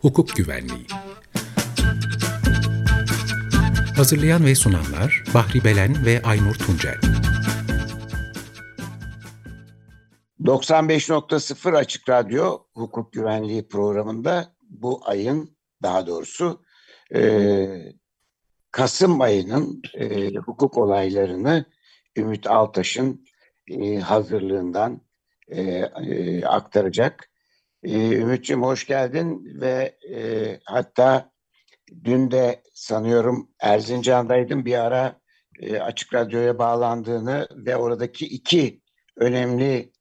Hukuk Güvenliği. Hazırlayan ve sunanlar Bahri Belen ve Aynur Tuncel. 95.0 Açık Radyo Hukuk Güvenliği programında bu ayın daha doğrusu Kasım ayının e, hukuk olaylarını Ümit Altaş'ın e, hazırlığından e, e, aktaracak. E, Ümit'ciğim hoş geldin ve e, hatta dün de sanıyorum Erzincan'daydım bir ara e, Açık Radyo'ya bağlandığını ve oradaki iki önemli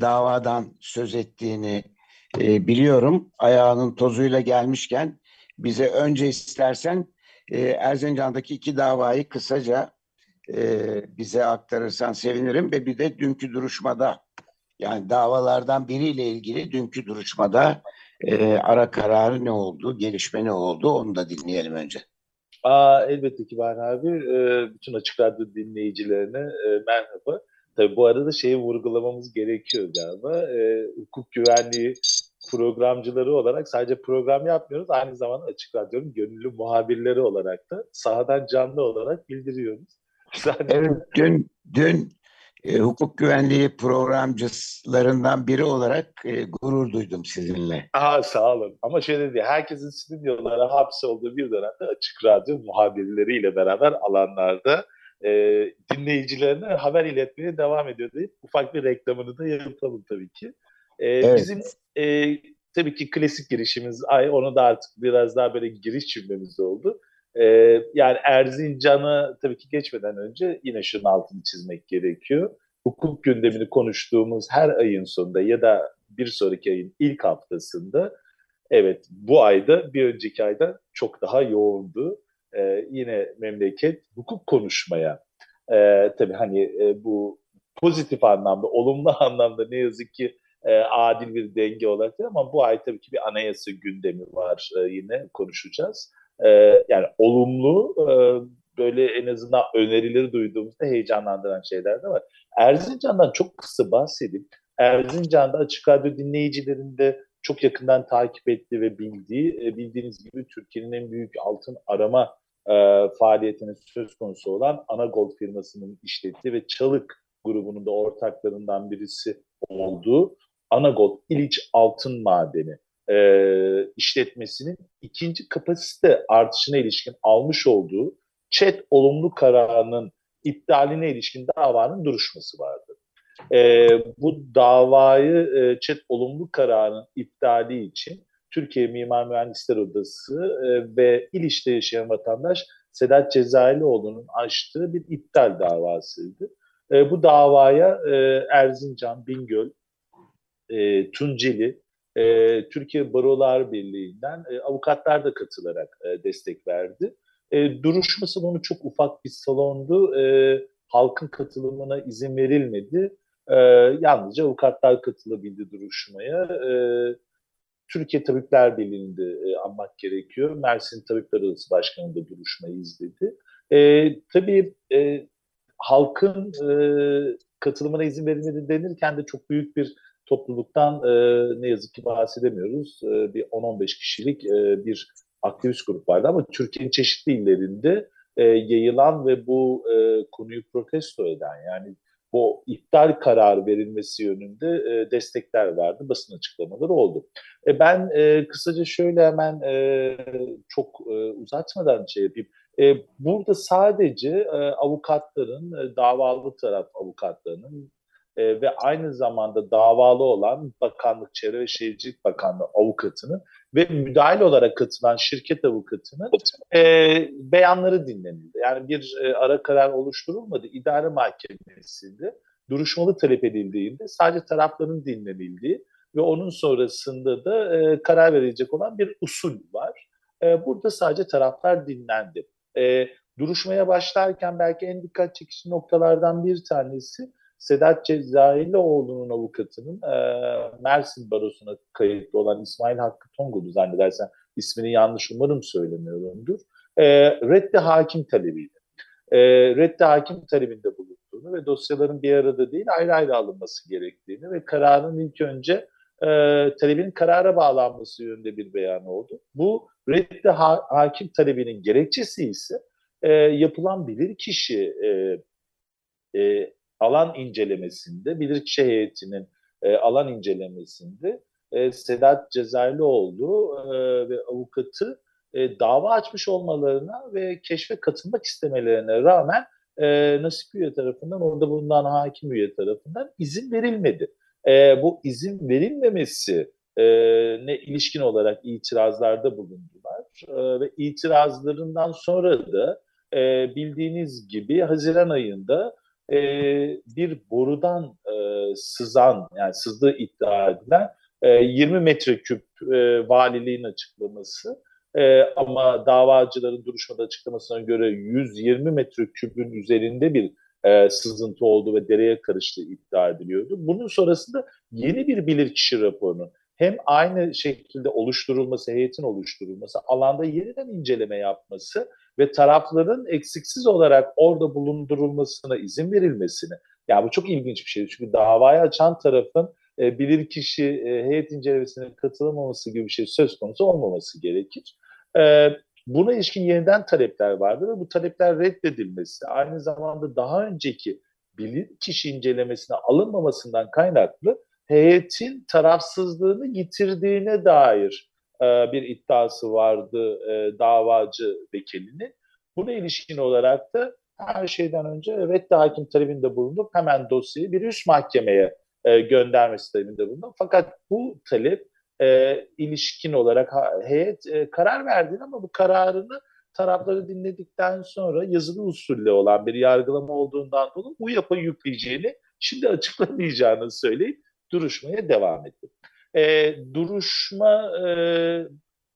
davadan söz ettiğini e, biliyorum. Ayağının tozuyla gelmişken bize önce istersen e, Erzincan'daki iki davayı kısaca e, bize aktarırsan sevinirim ve bir de dünkü duruşmada yani davalardan biriyle ilgili dünkü duruşmada e, ara kararı ne oldu, gelişme ne oldu onu da dinleyelim önce. Aa, elbette ki ben abi. E, bütün Açık Radyo dinleyicilerine e, merhaba. Tabii bu arada şeyi vurgulamamız gerekiyor galiba. E, hukuk güvenliği programcıları olarak sadece program yapmıyoruz. Aynı zamanda Açık Radyo'nun gönüllü muhabirleri olarak da sahadan canlı olarak bildiriyoruz. Zaten... Evet, dün, dün e, hukuk güvenliği programcılarından biri olarak e, gurur duydum sizinle. Aha, sağ olun. Ama şöyle diye herkesin stüdyolara hapsolduğu bir dönemde Açık Radyo muhabirleriyle beraber alanlarda e, dinleyicilerine haber iletmeye devam ediyor deyip ufak bir reklamını da yapalım tabii ki. E, evet. Bizim e, tabii ki klasik girişimiz ay onu da artık biraz daha böyle giriş cümlemiz oldu. E, yani Erzincan'ı tabii ki geçmeden önce yine şunun altını çizmek gerekiyor. Hukuk gündemini konuştuğumuz her ayın sonunda ya da bir sonraki ayın ilk haftasında evet bu ayda bir önceki ayda çok daha yoğundu. Ee, yine memleket hukuk konuşmaya e, tabii hani e, bu pozitif anlamda, olumlu anlamda ne yazık ki e, adil bir denge değil ama bu ay tabii ki bir anayasa gündemi var e, yine konuşacağız. E, yani olumlu e, böyle en azından önerileri duyduğumuzda heyecanlandıran şeyler de var. Erzincan'dan çok kısa bahsedip Erzincan'da Açık Radyo dinleyicilerinde çok yakından takip ettiği ve bildiği, e, bildiğiniz gibi Türkiye'nin en büyük altın arama e, faaliyetinin söz konusu olan Anagol firmasının işlettiği ve Çalık grubunun da ortaklarından birisi olduğu Anagol İliç Altın Madeni e, işletmesinin ikinci kapasite artışına ilişkin almış olduğu ÇED olumlu kararının iptaline ilişkin davanın duruşması vardı. E, bu davayı e, ÇED olumlu kararının iptali için Türkiye Mimar Mühendisler Odası e, ve İliç'te yaşayan vatandaş Sedat Cezayirlioğlu'nun açtığı bir iptal davasıydı. E, bu davaya e, Erzincan, Bingöl, e, Tunceli, e, Türkiye Barolar Birliği'nden e, avukatlar da katılarak e, destek verdi. E, duruşması bunu çok ufak bir salondu. E, halkın katılımına izin verilmedi. E, yalnızca avukatlar katılabildi duruşmaya. E, Türkiye Tabipler Birliği'nde e, anmak gerekiyor. Mersin Tabipler Odası Başkanı da duruşmayı izledi. E, tabii e, halkın e, katılımına izin verilmedi denirken de çok büyük bir topluluktan e, ne yazık ki bahsedemiyoruz. E, bir 10-15 kişilik e, bir aktivist grup vardı ama Türkiye'nin çeşitli illerinde e, yayılan ve bu e, konuyu protesto eden yani bu iptal kararı verilmesi yönünde e, destekler vardı, basın açıklamaları oldu. E, ben e, kısaca şöyle hemen e, çok e, uzatmadan şey yapayım. E, burada sadece e, avukatların, e, davalı taraf avukatlarının e, ve aynı zamanda davalı olan Bakanlık Çevre ve Şehircilik Bakanlığı avukatının ve müdahil olarak katılan şirket avukatının e, beyanları dinlenildi. Yani bir e, ara karar oluşturulmadı. İdare mahkemesinde duruşmalı talep edildiğinde sadece tarafların dinlenildiği ve onun sonrasında da e, karar verilecek olan bir usul var. E, burada sadece taraflar dinlendi. E, duruşmaya başlarken belki en dikkat çekici noktalardan bir tanesi Sedat Cezayirlioğlu'nun avukatının e, Mersin Barosu'na kayıtlı olan İsmail Hakkı Tongul'u zannedersen ismini yanlış umarım söylemiyorumdur. E, reddi hakim talebiydi. e, reddi hakim talebinde bulunduğunu ve dosyaların bir arada değil ayrı ayrı alınması gerektiğini ve kararın ilk önce e, talebin karara bağlanması yönünde bir beyan oldu. Bu reddi ha- hakim talebinin gerekçesi ise e, yapılan bilirkişi e, e, alan incelemesinde, bilirkişi heyetinin e, alan incelemesinde e, Sedat Cezayirlioğlu e, ve avukatı e, dava açmış olmalarına ve keşfe katılmak istemelerine rağmen e, nasip üye tarafından, orada bulunan hakim üye tarafından izin verilmedi. E, bu izin verilmemesi e, ne ilişkin olarak itirazlarda bulundular e, ve itirazlarından sonra da e, bildiğiniz gibi Haziran ayında e, bir borudan e, sızan yani sızdığı iddia edilen e, 20 metreküp e, valiliğin açıklaması e, ama davacıların duruşmada açıklamasına göre 120 metreküpün üzerinde bir e, sızıntı oldu ve dereye karıştığı iddia ediliyordu. Bunun sonrasında yeni bir bilirkişi raporunun hem aynı şekilde oluşturulması, heyetin oluşturulması, alanda yeniden inceleme yapması ve tarafların eksiksiz olarak orada bulundurulmasına izin verilmesini. Yani bu çok ilginç bir şey. Çünkü davayı açan tarafın e, bilirkişi e, heyet incelemesine katılamaması gibi bir şey söz konusu olmaması gerekir. E, buna ilişkin yeniden talepler vardı ve bu talepler reddedilmesi aynı zamanda daha önceki bilirkişi incelemesine alınmamasından kaynaklı heyetin tarafsızlığını yitirdiğine dair e, bir iddiası vardı e, davacı vekilinin. Buna ilişkin olarak da her şeyden önce evet de hakim talebinde bulunup hemen dosyayı bir üst mahkemeye e, göndermesi talebinde bulundum. Fakat bu talep ilişkin olarak heyet karar verdi ama bu kararını tarafları dinledikten sonra yazılı usulle olan bir yargılama olduğundan dolayı bu yapı yükleyeceğini şimdi açıklamayacağını söyleyip duruşmaya devam etti. E, duruşma e,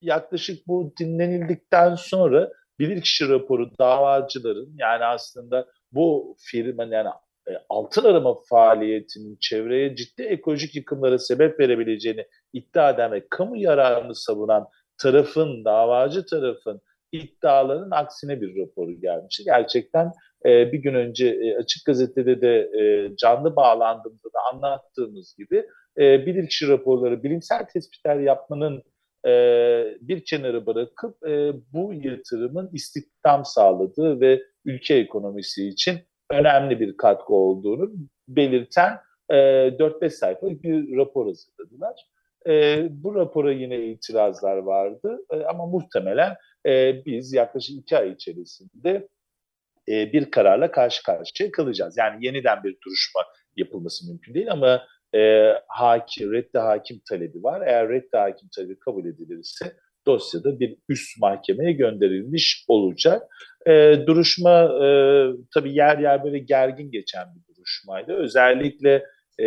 yaklaşık bu dinlenildikten sonra bilirkişi raporu davacıların yani aslında bu firmanın yani e, altın arama faaliyetinin çevreye ciddi ekolojik yıkımlara sebep verebileceğini iddia eden ve kamu yararını savunan tarafın, davacı tarafın iddialarının aksine bir raporu gelmişti. Gerçekten e, bir gün önce e, Açık Gazete'de de e, canlı bağlandığımızda da anlattığımız gibi e, bilirkişi raporları, bilimsel tespitler yapmanın e, bir kenara bırakıp e, bu yatırımın istihdam sağladığı ve ülke ekonomisi için önemli bir katkı olduğunu belirten e, 4-5 sayfalık bir rapor hazırladılar. E, bu rapora yine itirazlar vardı e, ama muhtemelen e, biz yaklaşık iki ay içerisinde e, bir kararla karşı karşıya kalacağız. Yani yeniden bir duruşma yapılması mümkün değil ama e, hakim, reddi hakim talebi var. Eğer reddi hakim talebi kabul edilirse dosyada bir üst mahkemeye gönderilmiş olacak. E, duruşma e, tabii yer yer böyle gergin geçen bir duruşmaydı. Özellikle e,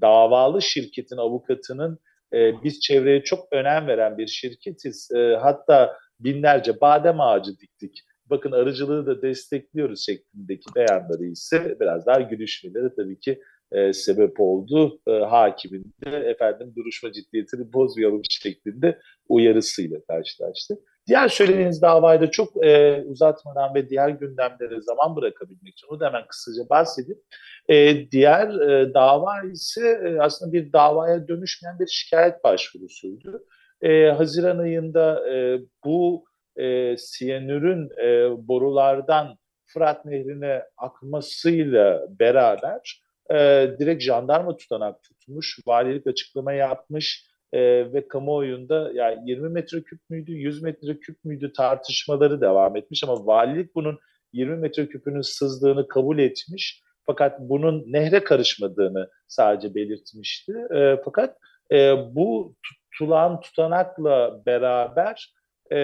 davalı şirketin avukatının e, biz çevreye çok önem veren bir şirketiz. E, hatta binlerce badem ağacı diktik. Bakın arıcılığı da destekliyoruz şeklindeki beyanları ise biraz daha gülüşmeleri tabii ki e, sebep oldu. E, hakimin de efendim duruşma ciddiyetini bozmayalım şeklinde uyarısıyla karşılaştık. Diğer söylediğiniz davayı da çok e, uzatmadan ve diğer gündemlere zaman bırakabilmek için onu da hemen kısaca bahsedeyim. E, diğer e, dava ise e, aslında bir davaya dönüşmeyen bir şikayet başvurusuydu. E, Haziran ayında e, bu e, siyanürün e, borulardan Fırat Nehri'ne akmasıyla beraber e, direkt jandarma tutanak tutmuş, valilik açıklama yapmış e, ve kamuoyunda yani 20 metreküp müydü, 100 metreküp müydü tartışmaları devam etmiş ama valilik bunun 20 metreküpünün sızdığını kabul etmiş. Fakat bunun nehre karışmadığını sadece belirtmişti. E, fakat e, bu tutulan tutanakla beraber e,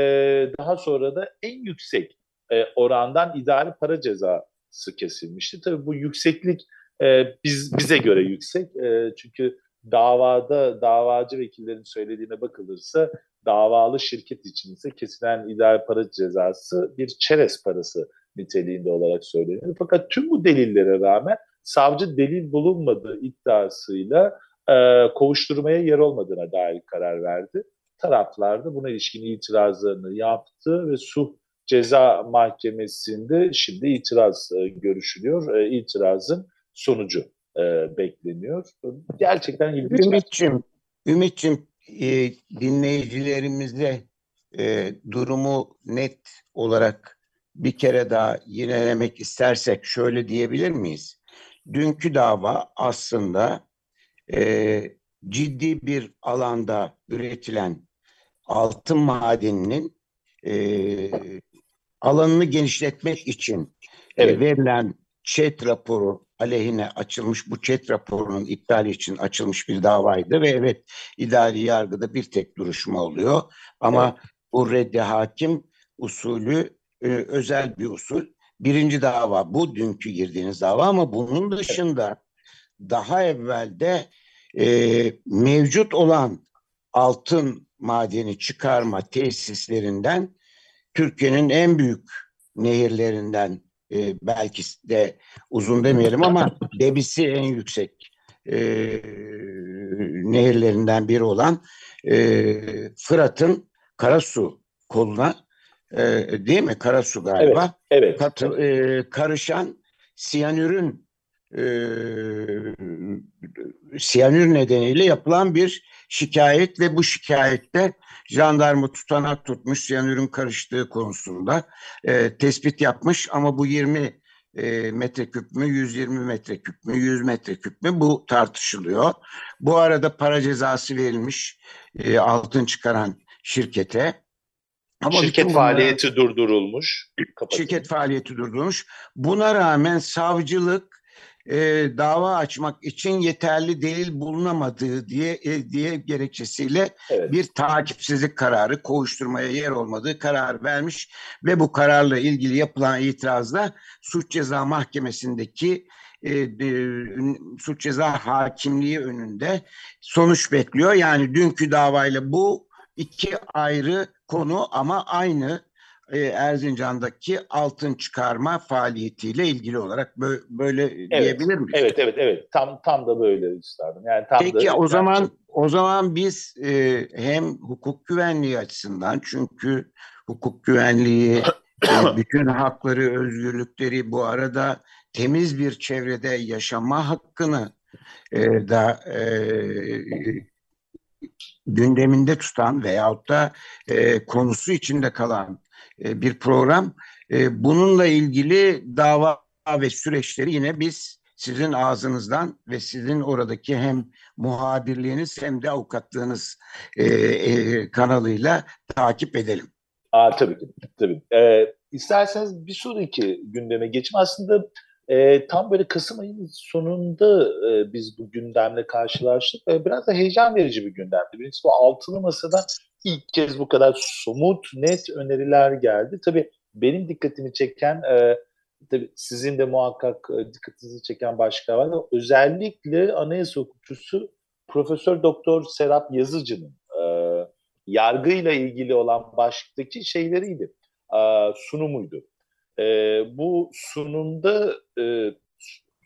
daha sonra da en yüksek e, orandan idari para cezası kesilmişti. Tabii bu yükseklik e, biz bize göre yüksek. E, çünkü davada davacı vekillerin söylediğine bakılırsa davalı şirket için ise kesilen idari para cezası bir çerez parası niteliğinde olarak söyleniyor. Fakat tüm bu delillere rağmen savcı delil bulunmadığı iddiasıyla e, kovuşturmaya yer olmadığına dair karar verdi. Taraflar da buna ilişkin itirazlarını yaptı ve suh Ceza Mahkemesi'nde şimdi itiraz e, görüşülüyor. E, itirazın sonucu e, bekleniyor. Gerçekten ilginç. Ümit'ciğim, Ümit'ciğim e, dinleyicilerimize e, durumu net olarak bir kere daha yinelemek istersek şöyle diyebilir miyiz? Dünkü dava aslında e, ciddi bir alanda üretilen altın madeninin e, alanını genişletmek için e, Evet. verilen ÇED raporu aleyhine açılmış bu ÇED raporunun iptali için açılmış bir davaydı ve evet idari yargıda bir tek duruşma oluyor. Ama bu reddi hakim usulü e, özel bir usul. Birinci dava bu dünkü girdiğiniz dava ama bunun dışında daha evvelde e, mevcut olan altın madeni çıkarma tesislerinden Türkiye'nin en büyük nehirlerinden e, belki de uzun demeyelim ama debisi en yüksek e, nehirlerinden biri olan e, Fırat'ın Karasu koluna e, değil mi? Karasu galiba. Evet. Katı- e, karışan siyanürün e, siyanür nedeniyle yapılan bir şikayet ve bu şikayette jandarma tutanak tutmuş siyanürün karıştığı konusunda e, tespit yapmış ama bu 20 e, metreküp mü 120 metreküp mü 100 metreküp mü bu tartışılıyor. Bu arada para cezası verilmiş e, altın çıkaran şirkete. Ama Şirket bunlara- faaliyeti durdurulmuş. kapatılmış. şirket faaliyeti durdurmuş. Buna rağmen savcılık e, dava açmak için yeterli delil bulunamadığı diye e, diye gerekçesiyle Evet. bir takipsizlik kararı, kovuşturmaya yer olmadığı karar vermiş ve bu kararla ilgili yapılan itirazda suç ceza mahkemesindeki e, e, suç ceza hakimliği önünde sonuç bekliyor. Yani dünkü davayla bu iki ayrı konu ama aynı e, Erzincan'daki altın çıkarma faaliyetiyle ilgili olarak bö- böyle diyebilir miyiz? Evet evet evet. Tam tam da böyle üstadım. Yani tam Peki da, o zaman o zaman biz e, hem hukuk güvenliği açısından çünkü hukuk güvenliği e, bütün hakları, özgürlükleri bu arada temiz bir çevrede yaşama hakkını e, da e, gündeminde tutan veyahut da e, konusu içinde kalan e, bir program. E, bununla ilgili dava ve süreçleri yine biz sizin ağzınızdan ve sizin oradaki hem muhabirliğiniz hem de avukatlığınız e, kanalıyla takip edelim. Aa, tabii ki. Tabii. Ee, isterseniz bir sonraki gündeme geçeyim. Aslında e, tam böyle Kasım ayının sonunda e, biz bu gündemle karşılaştık. E, biraz da heyecan verici bir gündemdi. Birincisi bu altılı masadan ilk kez bu kadar somut, net öneriler geldi. Tabii benim dikkatimi çeken, e, tabii sizin de muhakkak e, dikkatinizi çeken başka var. Özellikle anayasa hukukçusu Profesör Doktor Serap Yazıcı'nın e, yargıyla ilgili olan başlıktaki şeyleriydi, e, sunumuydu. E, bu sunumda e,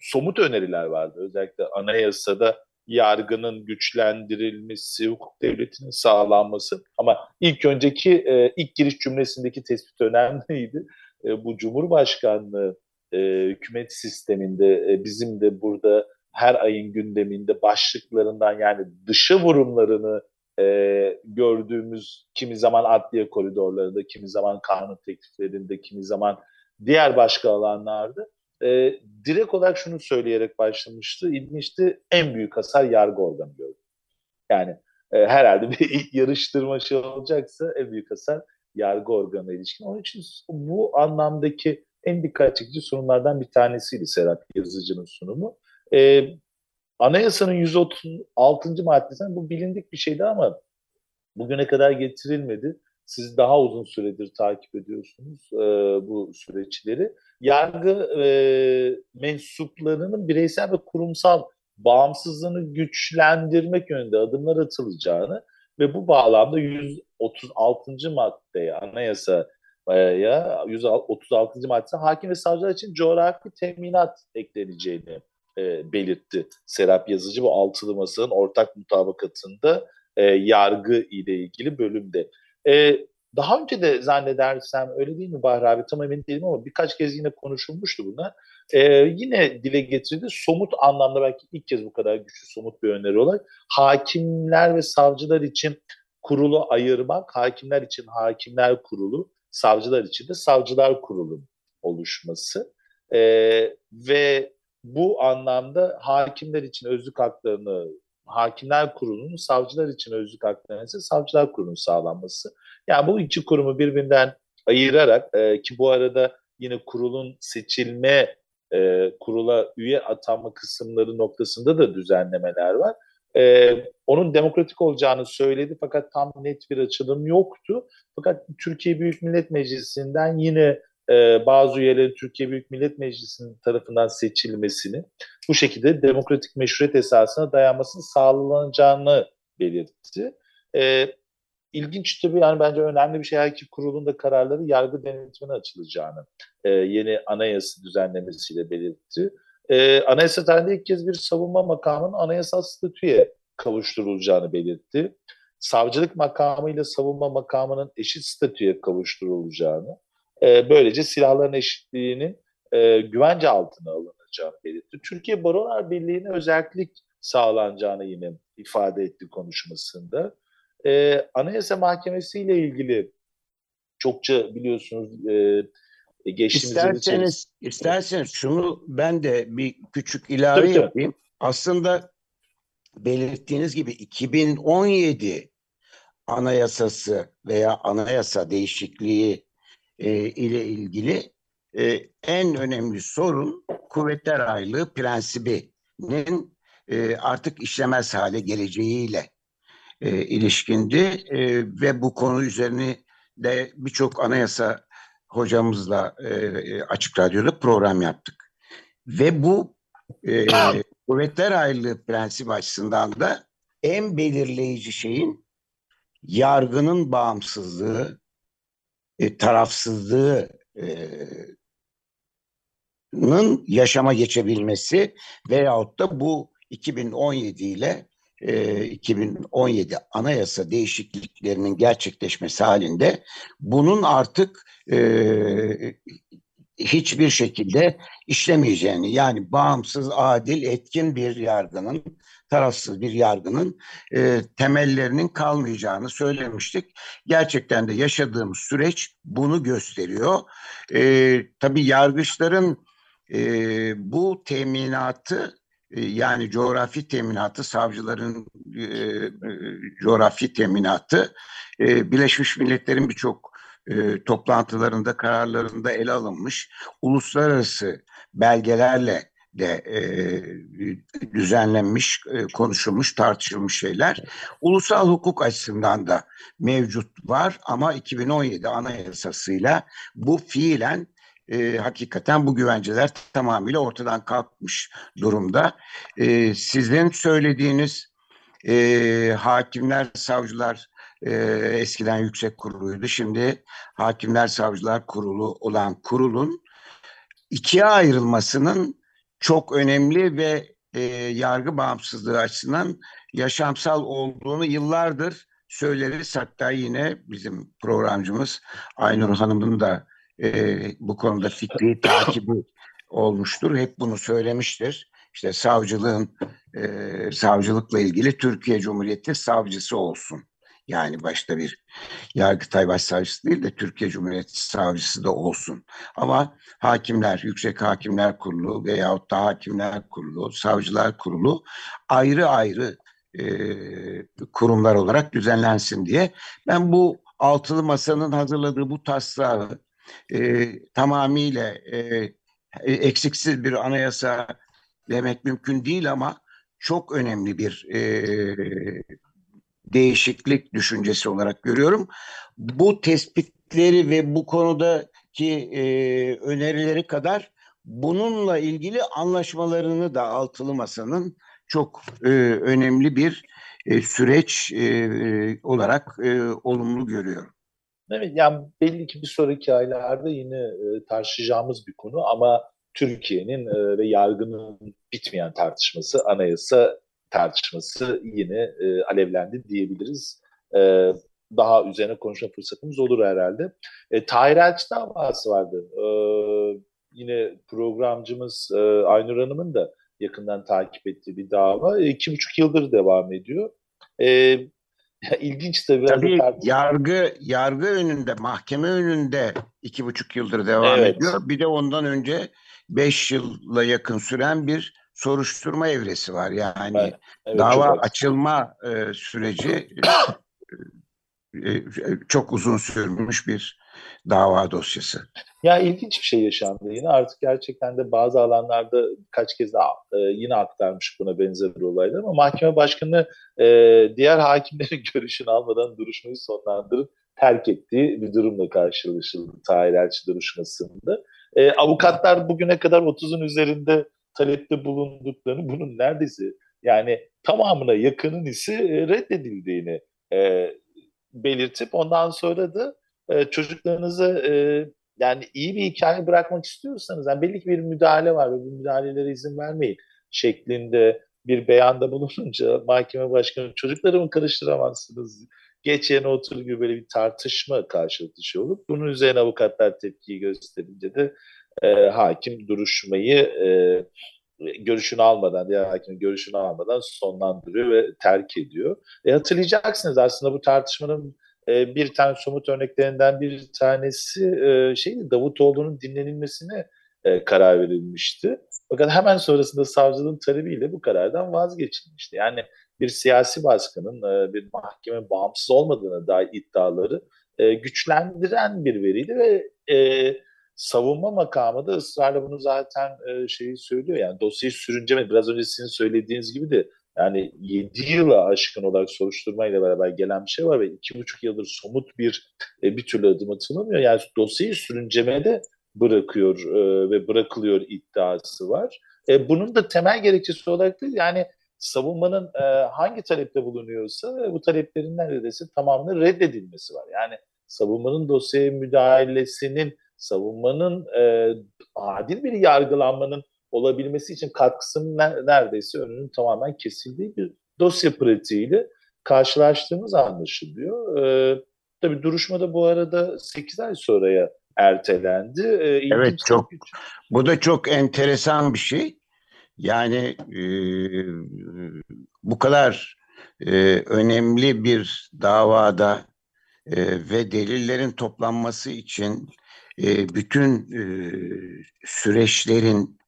somut öneriler vardı. Özellikle anayasada yargının güçlendirilmesi, hukuk devletinin sağlanması. Ama ilk önceki, e, ilk giriş cümlesindeki tespit önemliydi. E, bu Cumhurbaşkanlığı e, hükümet sisteminde e, bizim de burada her ayın gündeminde başlıklarından yani dışı vurumlarını e, gördüğümüz kimi zaman adliye koridorlarında, kimi zaman kanun tekliflerinde, kimi zaman diğer başka alanlarda e, direkt olarak şunu söyleyerek başlamıştı. İlginçti. En büyük hasar yargı organı gördü. Yani e, herhalde bir yarıştırma şey olacaksa en büyük hasar yargı organına ilişkin. Onun için bu anlamdaki en dikkat çekici sunumlardan bir tanesiydi Serap Yazıcı'nın sunumu. E, Anayasanın 136. maddesinden bu bilindik bir şeydi ama bugüne kadar getirilmedi. Siz daha uzun süredir takip ediyorsunuz e, bu süreçleri. Yargı e, mensuplarının bireysel ve kurumsal bağımsızlığını güçlendirmek yönünde adımlar atılacağını ve bu bağlamda 136. maddeye anayasaya 136. maddesine hakim ve savcılar için coğrafi teminat ekleneceğini e, belirtti Serap Yazıcı bu altılı masanın ortak mutabakatında e, yargı ile ilgili bölümde. E, daha önce de zannedersem öyle değil mi Bahri abi tam emin değilim ama birkaç kez yine konuşulmuştu buna. Ee, yine dile getirildi. Somut anlamda belki ilk kez bu kadar güçlü somut bir öneri olarak hakimler ve savcılar için kurulu ayırmak, hakimler için hakimler kurulu, savcılar için de savcılar kurulu oluşması. Ee, ve bu anlamda hakimler için özlük haklarını Hakimler Kurulu'nun savcılar için özlük haklarının ise Savcılar Kurulu'nun sağlanması. Yani bu iki kurumu birbirinden ayırarak e, ki bu arada yine kurulun seçilme e, kurula üye atanma kısımları noktasında da düzenlemeler var. E, onun demokratik olacağını söyledi fakat tam net bir açılım yoktu. Fakat Türkiye Büyük Millet Meclisi'nden yine e, bazı üyelerin Türkiye Büyük Millet Meclisi'nin tarafından seçilmesini bu şekilde demokratik meşruiyet esasına dayanmasının sağlanacağını belirtti. E, ilginç tabii yani bence önemli bir şey iki kurulun da kararları yargı denetimine açılacağını e, yeni anayasa düzenlemesiyle belirtti. E, anayasa tarihinde ilk kez bir savunma makamının anayasal statüye kavuşturulacağını belirtti. Savcılık makamı ile savunma makamının eşit statüye kavuşturulacağını, e, böylece silahların eşitliğinin e, güvence altına alınacağını belirtti. Türkiye Barolar Birliği'ne özellik sağlanacağını yine ifade etti konuşmasında. E, Anayasa Mahkemesi ile ilgili çokça biliyorsunuz e, geçtiğimiz isterseniz, yıl isterseniz şunu ben de bir küçük ilave tabii, yapayım. Tabii. Aslında belirttiğiniz gibi 2017 anayasası veya anayasa değişikliği e, ile ilgili e, en önemli sorun kuvvetler ayrılığı prensibinin e, artık işlemez hale geleceğiyle e, ilişkindi. E, ve bu konu üzerine de birçok anayasa hocamızla e, açık radyoda program yaptık. Ve bu e, kuvvetler ayrılığı prensibi açısından da en belirleyici şeyin yargının bağımsızlığı e, tarafsızlığı e, yaşama geçebilmesi veyahut da bu 2017 ile e, 2017 anayasa değişikliklerinin gerçekleşmesi halinde bunun artık e, hiçbir şekilde işlemeyeceğini yani bağımsız, adil, etkin bir yargının tarafsız bir yargının e, temellerinin kalmayacağını söylemiştik. Gerçekten de yaşadığımız süreç bunu gösteriyor. E, tabii yargıçların e, bu teminatı e, yani coğrafi teminatı, savcıların e, e, coğrafi teminatı e, Birleşmiş Milletler'in birçok e, toplantılarında, kararlarında ele alınmış. Uluslararası belgelerle de e, düzenlenmiş, e, konuşulmuş, tartışılmış şeyler. Ulusal hukuk açısından da mevcut var ama 2017 anayasasıyla bu fiilen e, hakikaten bu güvenceler tamamıyla ortadan kalkmış durumda. E, sizin söylediğiniz e, hakimler, savcılar e, eskiden yüksek kuruluydu. Şimdi hakimler, savcılar kurulu olan kurulun ikiye ayrılmasının çok önemli ve e, yargı bağımsızlığı açısından yaşamsal olduğunu yıllardır söyleriz. Hatta yine bizim programcımız Aynur Hanım'ın da e, bu konuda fikri takibi olmuştur. Hep bunu söylemiştir. İşte savcılığın e, savcılıkla ilgili Türkiye Cumhuriyeti savcısı olsun. Yani başta bir Yargıtay Başsavcısı değil de Türkiye Cumhuriyeti Savcısı da olsun. Ama hakimler, Yüksek Hakimler Kurulu veyahut da Hakimler Kurulu, Savcılar Kurulu ayrı ayrı e, kurumlar olarak düzenlensin diye. Ben bu altılı masanın hazırladığı bu taslağı e, tamamıyla e, eksiksiz bir anayasa demek mümkün değil ama çok önemli bir e, değişiklik düşüncesi olarak görüyorum. Bu tespitleri ve bu konudaki e, önerileri kadar bununla ilgili anlaşmalarını da altılı masanın çok e, önemli bir e, süreç e, olarak e, olumlu görüyorum. Evet yani belli ki bir sonraki aylarda yine e, tartışacağımız bir konu ama Türkiye'nin e, ve yargının bitmeyen tartışması anayasa tartışması yine e, alevlendi diyebiliriz. E, daha üzerine konuşma fırsatımız olur herhalde. E, Tahir Elçi davası vardı. E, yine programcımız e, Aynur Hanım'ın da yakından takip ettiği bir dava. E, iki buçuk yıldır devam ediyor. E, ilginç tabii. Tabii yargı yargı önünde, mahkeme önünde iki buçuk yıldır devam evet. ediyor. Bir de ondan önce beş yılla yakın süren bir soruşturma evresi var. Yani evet, evet, dava açılma e, süreci e, e, çok uzun sürmüş bir dava dosyası. Ya ilginç bir şey yaşandı yine artık gerçekten de bazı alanlarda kaç kez daha e, yine aktarmış buna benzer bir olaylar ama mahkeme başkanı e, diğer hakimlerin görüşünü almadan duruşmayı sonlandırıp terk ettiği bir durumla karşılaşıldı Tahir Elçi duruşmasında. E, avukatlar bugüne kadar 30'un üzerinde talepte bulunduklarını bunun neredeyse yani tamamına yakının ise e, reddedildiğini e, belirtip ondan sonra da e, çocuklarınızı e, yani iyi bir hikaye bırakmak istiyorsanız yani belli ki bir müdahale var ve bu müdahalelere izin vermeyin şeklinde bir beyanda bulununca mahkeme başkanı çocuklarımı karıştıramazsınız? geç yerine otur gibi böyle bir tartışma karşılatışı olup bunun üzerine avukatlar tepkiyi gösterince de e, hakim duruşmayı e, görüşünü almadan, diğer hakimin görüşünü almadan sonlandırıyor ve terk ediyor. E, hatırlayacaksınız aslında bu tartışmanın e, bir tane somut örneklerinden bir tanesi e, şey Davutoğlu'nun dinlenilmesine e, karar verilmişti. Fakat hemen sonrasında savcılığın talebiyle bu karardan vazgeçilmişti. Yani bir siyasi baskının e, bir mahkeme bağımsız olmadığına dair iddiaları e, güçlendiren bir veriydi ve e, savunma makamı da ısrarla bunu zaten e, şeyi söylüyor. Yani dosyayı sürünceme biraz önce sizin söylediğiniz gibi de yani 7 yıla aşkın olarak soruşturmayla beraber gelen bir şey var ve 2,5 yıldır somut bir e, bir türlü adım atılmıyor. Yani dosyayı sürüncemede bırakıyor e, ve bırakılıyor iddiası var. E, bunun da temel gerekçesi olarak da yani savunmanın e, hangi talepte bulunuyorsa bu taleplerin neredeyse tamamının reddedilmesi var. Yani savunmanın dosyaya müdahalesinin, savunmanın e, adil bir yargılanmanın olabilmesi için katkısının neredeyse önünün tamamen kesildiği bir dosya pratiğiyle karşılaştığımız anlaşılıyor. Ee, tabii duruşmada bu arada 8 ay sonraya ertelendi. Ee, evet çok. Bu da çok enteresan bir şey. Yani e, bu kadar e, önemli bir davada e, ve delillerin toplanması için bütün süreçlerin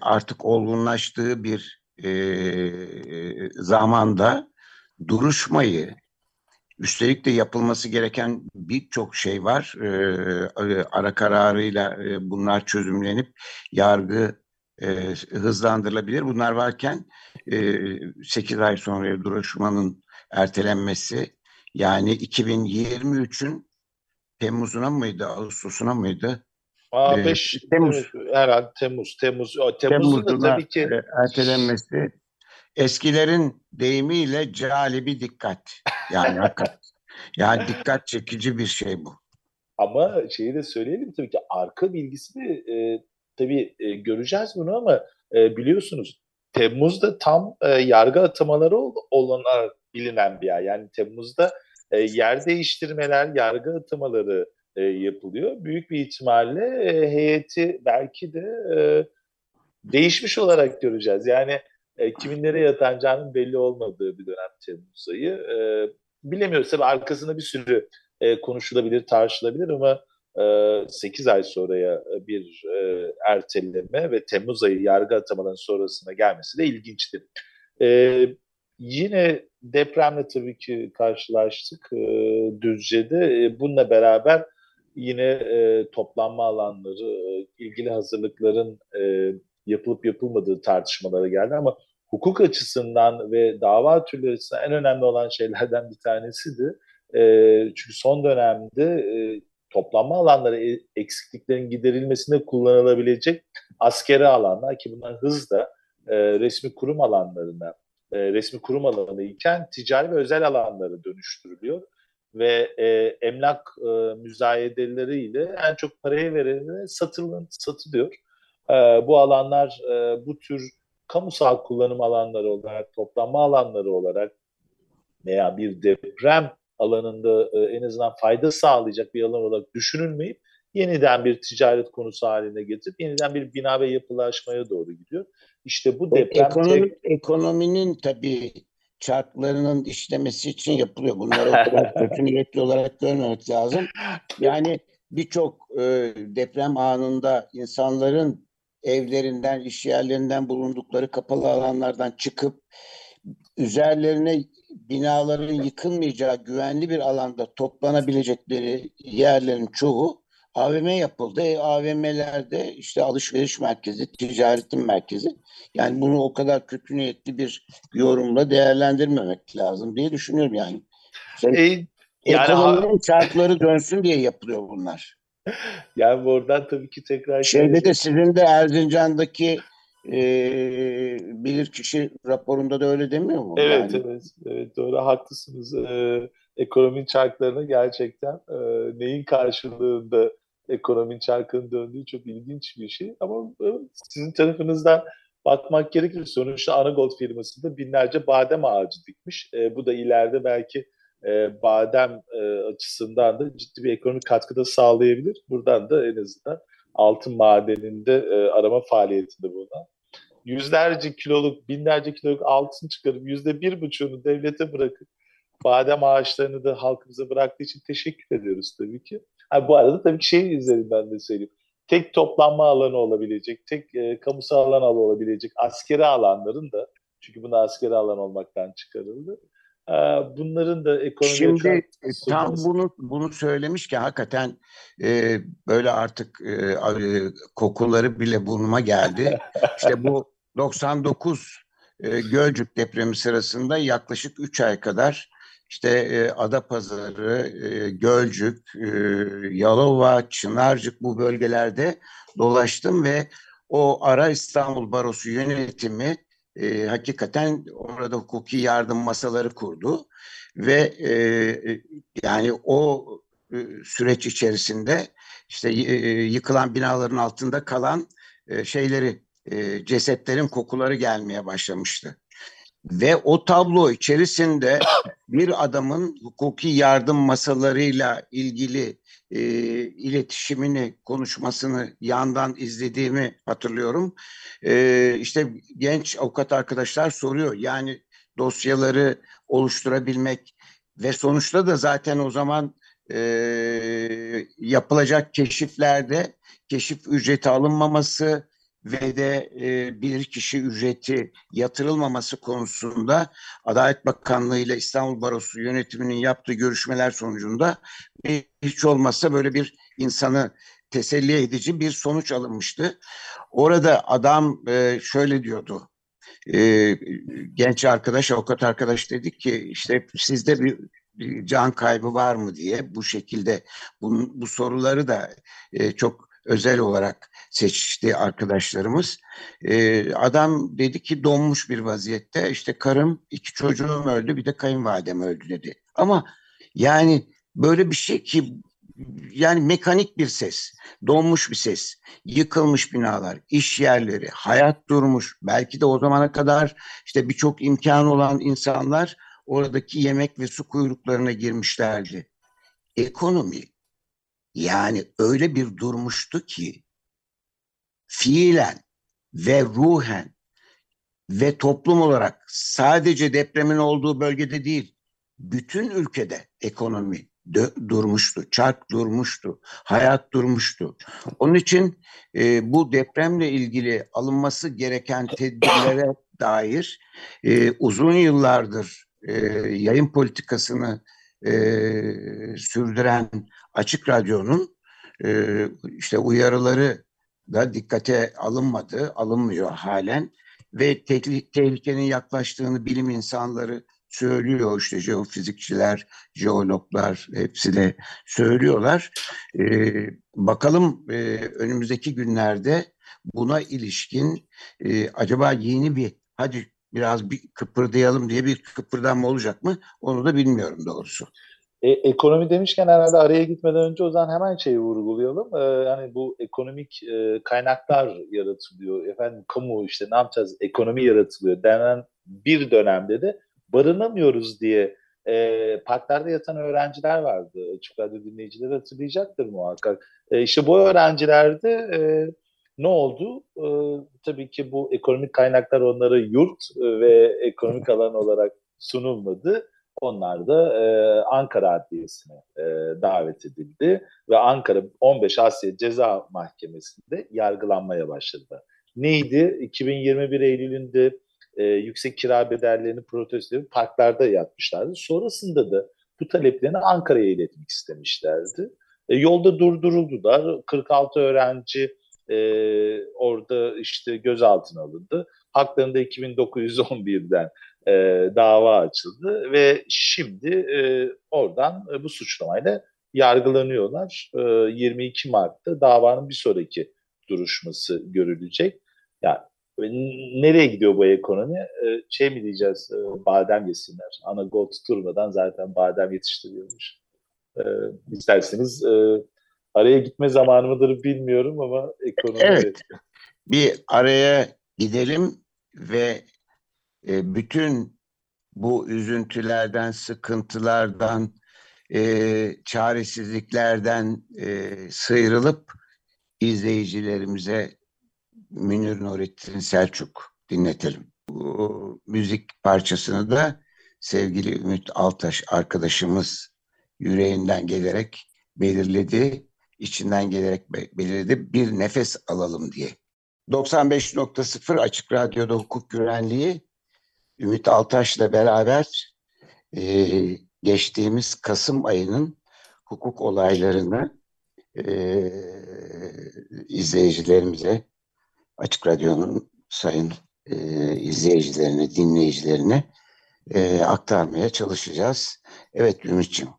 artık olgunlaştığı bir zamanda duruşmayı üstelik de yapılması gereken birçok şey var. Ara kararıyla bunlar çözümlenip yargı hızlandırılabilir. Bunlar varken e, 8 ay sonra duruşmanın ertelenmesi yani 2023'ün Temmuz'una mıydı, Ağustos'una mıydı? Aa, ee, beş, Temmuz. Herhalde Temmuz. Temmuz. Temmuz'un da tabii ki e, ertelenmesi eskilerin deyimiyle calibi dikkat. Yani yani dikkat çekici bir şey bu. Ama şeyi de söyleyelim tabii ki arka bilgisi de e, tabii e, göreceğiz bunu ama e, biliyorsunuz Temmuz'da tam e, yargı atamaları olan bilinen bir ay. Yani Temmuz'da e, yer değiştirmeler, yargı atamaları e, yapılıyor. Büyük bir ihtimalle e, heyeti belki de e, değişmiş olarak göreceğiz. Yani e, kimin nereye atanacağının belli olmadığı bir dönem Temmuz ayı. E, bilemiyoruz tabii arkasında bir sürü e, konuşulabilir, tartışılabilir ama e, 8 ay sonraya bir e, erteleme ve Temmuz ayı yargı atamalarının sonrasına gelmesi de ilginçti. E, yine depremle tabii ki karşılaştık e, Düzce'de. E, bununla beraber yine e, toplanma alanları, e, ilgili hazırlıkların e, yapılıp yapılmadığı tartışmalara geldi ama hukuk açısından ve dava türleri açısından en önemli olan şeylerden bir tanesiydi. E, çünkü son dönemde e, toplanma alanları eksikliklerin giderilmesinde kullanılabilecek askeri alanlar ki bunlar hızla resmi kurum alanlarına, e, resmi kurum alanı iken ticari ve özel alanlara dönüştürülüyor ve e, emlak e, müzayedeleriyle en çok parayı verene satılın, satılıyor. E, bu alanlar e, bu tür kamusal kullanım alanları olarak, toplanma alanları olarak veya bir deprem alanında e, en azından fayda sağlayacak bir alan olarak düşünülmeyip yeniden bir ticaret konusu haline getirip yeniden bir bina ve yapılaşmaya doğru gidiyor. İşte bu deprem Ekonomi, tek... ekonominin tabii çarklarının işlemesi için yapılıyor. Bunları o kadar kötü niyetli olarak görmemek lazım. Yani birçok e, deprem anında insanların evlerinden, iş yerlerinden bulundukları kapalı alanlardan çıkıp üzerlerine binaların yıkılmayacağı güvenli bir alanda toplanabilecekleri yerlerin çoğu AVM yapıldı. E, AVM'lerde işte alışveriş merkezi, ticaretin merkezi. Yani bunu o kadar kötü niyetli bir yorumla değerlendirmemek lazım diye düşünüyorum yani. Sen, e, yani ekonominin çarkları dönsün diye yapılıyor bunlar. Yani oradan tabii ki tekrar... Şeyde şey... de sizin de Erzincan'daki e, bilirkişi raporunda da öyle demiyor mu? Evet, yani? evet, evet doğru haklısınız. Ee, ekonominin çarklarını gerçekten e, neyin karşılığında ekonominin çarkının döndüğü çok ilginç bir şey. Ama e, sizin tarafınızdan bakmak gerekir. Sonuçta Anagold firmasında binlerce badem ağacı dikmiş. E, bu da ileride belki e, badem e, açısından da ciddi bir ekonomik katkıda sağlayabilir. Buradan da en azından altın madeninde e, arama faaliyetinde bulunan yüzlerce kiloluk, binlerce kiloluk altın çıkarıp yüzde bir buçuğunu devlete bırakıp badem ağaçlarını da halkımıza bıraktığı için teşekkür ediyoruz tabii ki. Ha, bu arada tabii ki şey üzerinden de söyleyeyim. Tek toplanma alanı olabilecek, tek e, kamusal alan olabilecek askeri alanların da çünkü bunu askeri alan olmaktan çıkarıldı. E, bunların da ekonomik Şimdi e, tam bunu bunu söylemişken hakikaten e, böyle artık e, e, kokuları bile burnuma geldi. İşte bu 99 e, Gölcük depremi sırasında yaklaşık 3 ay kadar işte e, Adapazarı, e, Gölcük, e, Yalova, Çınarcık bu bölgelerde dolaştım ve o ara İstanbul Barosu yönetimi e, hakikaten orada hukuki yardım masaları kurdu ve e, yani o e, süreç içerisinde işte e, yıkılan binaların altında kalan e, şeyleri e, cesetlerin kokuları gelmeye başlamıştı. Ve o tablo içerisinde bir adamın hukuki yardım masalarıyla ilgili e, iletişimini, konuşmasını yandan izlediğimi hatırlıyorum. E, işte genç avukat arkadaşlar soruyor. Yani dosyaları oluşturabilmek ve sonuçta da zaten o zaman e, yapılacak keşiflerde keşif ücreti alınmaması, ve de e, bir kişi ücreti yatırılmaması konusunda Adalet Bakanlığı ile İstanbul Barosu yönetiminin yaptığı görüşmeler sonucunda hiç olmazsa böyle bir insanı teselli edici bir sonuç alınmıştı. Orada adam e, şöyle diyordu. E, genç arkadaş, avukat arkadaş dedi ki işte sizde bir can kaybı var mı diye bu şekilde bu, bu soruları da e, çok özel olarak seçti arkadaşlarımız. Ee, adam dedi ki donmuş bir vaziyette işte karım iki çocuğum öldü bir de kayınvalidem öldü dedi. Ama yani böyle bir şey ki yani mekanik bir ses, donmuş bir ses, yıkılmış binalar, iş yerleri, hayat durmuş. Belki de o zamana kadar işte birçok imkan olan insanlar oradaki yemek ve su kuyruklarına girmişlerdi. Ekonomi yani öyle bir durmuştu ki fiilen ve ruhen ve toplum olarak sadece depremin olduğu bölgede değil, bütün ülkede ekonomi durmuştu, çark durmuştu, hayat durmuştu. Onun için e, bu depremle ilgili alınması gereken tedbirlere dair e, uzun yıllardır e, yayın politikasını e, sürdüren Açık Radyo'nun e, işte uyarıları da dikkate alınmadı, alınmıyor halen ve tehlikenin yaklaştığını bilim insanları söylüyor işte jeofizikçiler, jeologlar hepsi de söylüyorlar. Ee, bakalım e, önümüzdeki günlerde buna ilişkin e, acaba yeni bir hadi biraz bir kıpırdayalım diye bir kıpırdanma olacak mı? Onu da bilmiyorum doğrusu. E, ekonomi demişken herhalde araya gitmeden önce o zaman hemen şeyi vurgulayalım. E, yani bu ekonomik e, kaynaklar yaratılıyor. Efendim kamu işte ne yapacağız? Ekonomi yaratılıyor denen bir dönemde de barınamıyoruz diye e, parklarda yatan öğrenciler vardı. Açık radyo dinleyicileri hatırlayacaktır muhakkak. E, işte bu öğrencilerde e, ne oldu? E, tabii ki bu ekonomik kaynaklar onlara yurt ve ekonomik alan olarak sunulmadı. Onlar da e, Ankara Adliyesi'ne e, davet edildi ve Ankara 15 Asya Ceza Mahkemesi'nde yargılanmaya başladı. Neydi? 2021 Eylül'ünde e, yüksek kira bedellerini protesto edip parklarda yatmışlardı. Sonrasında da bu taleplerini Ankara'ya iletmek istemişlerdi. E, yolda durduruldular. 46 öğrenci e, orada işte gözaltına alındı. Haklarında 2911'den e, dava açıldı ve şimdi e, oradan e, bu suçlamayla yargılanıyorlar. E, 22 Mart'ta davanın bir sonraki duruşması görülecek. Yani nereye gidiyor bu ekonomi? E, şey mi diyeceğiz? E, badem yesinler. Ana gol tutturmadan zaten badem yetiştiriyormuş. E, isterseniz e, araya gitme zamanı mıdır bilmiyorum ama ekonomi... Evet. Bir araya gidelim ve e, bütün bu üzüntülerden, sıkıntılardan, e, çaresizliklerden e, sıyrılıp izleyicilerimize Münir Nurettin Selçuk dinletelim. Bu müzik parçasını da sevgili Ümit Altaş arkadaşımız yüreğinden gelerek belirledi, içinden gelerek belirledi. Bir nefes alalım diye. 95.0 Açık Radyo'da hukuk güvenliği Ümit Altaş'la beraber e, geçtiğimiz Kasım ayının hukuk olaylarını e, izleyicilerimize, Açık Radyo'nun sayın e, izleyicilerine, dinleyicilerine e, aktarmaya çalışacağız. Evet Ümit'ciğim.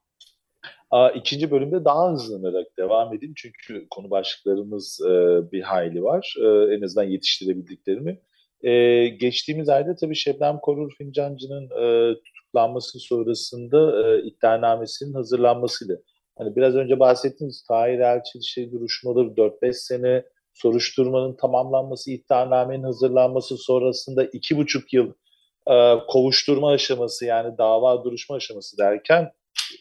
İkinci bölümde daha hızlanarak devam edeyim çünkü konu başlıklarımız e, bir hayli var. E, en azından yetiştirebildiklerimi. E, geçtiğimiz ayda tabii Şebnem Korur Fincancı'nın e, tutuklanması sonrasında e, iddianamesinin hazırlanmasıyla. Hani biraz önce bahsettiğimiz Tahir Elçi şey duruşmaları 4-5 sene soruşturmanın tamamlanması, iddianamenin hazırlanması sonrasında 2,5 yıl e, kovuşturma aşaması yani dava duruşma aşaması derken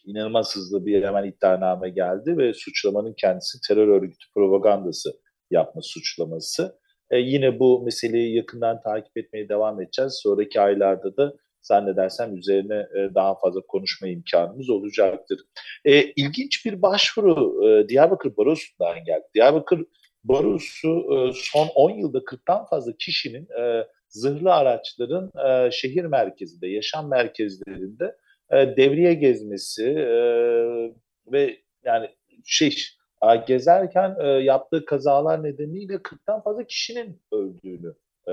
inanılmaz hızlı bir hemen iddianame geldi ve suçlamanın kendisi terör örgütü propagandası yapma suçlaması. E, yine bu meseleyi yakından takip etmeye devam edeceğiz. Sonraki aylarda da zannedersem üzerine e, daha fazla konuşma imkanımız olacaktır. E, ilginç bir başvuru e, Diyarbakır Barosu'ndan geldi. Diyarbakır Barosu e, son 10 yılda 40'tan fazla kişinin e, zırhlı araçların e, şehir merkezinde, yaşam merkezlerinde e, devriye gezmesi e, ve yani şey gezerken e, yaptığı kazalar nedeniyle 40'tan fazla kişinin öldüğünü e,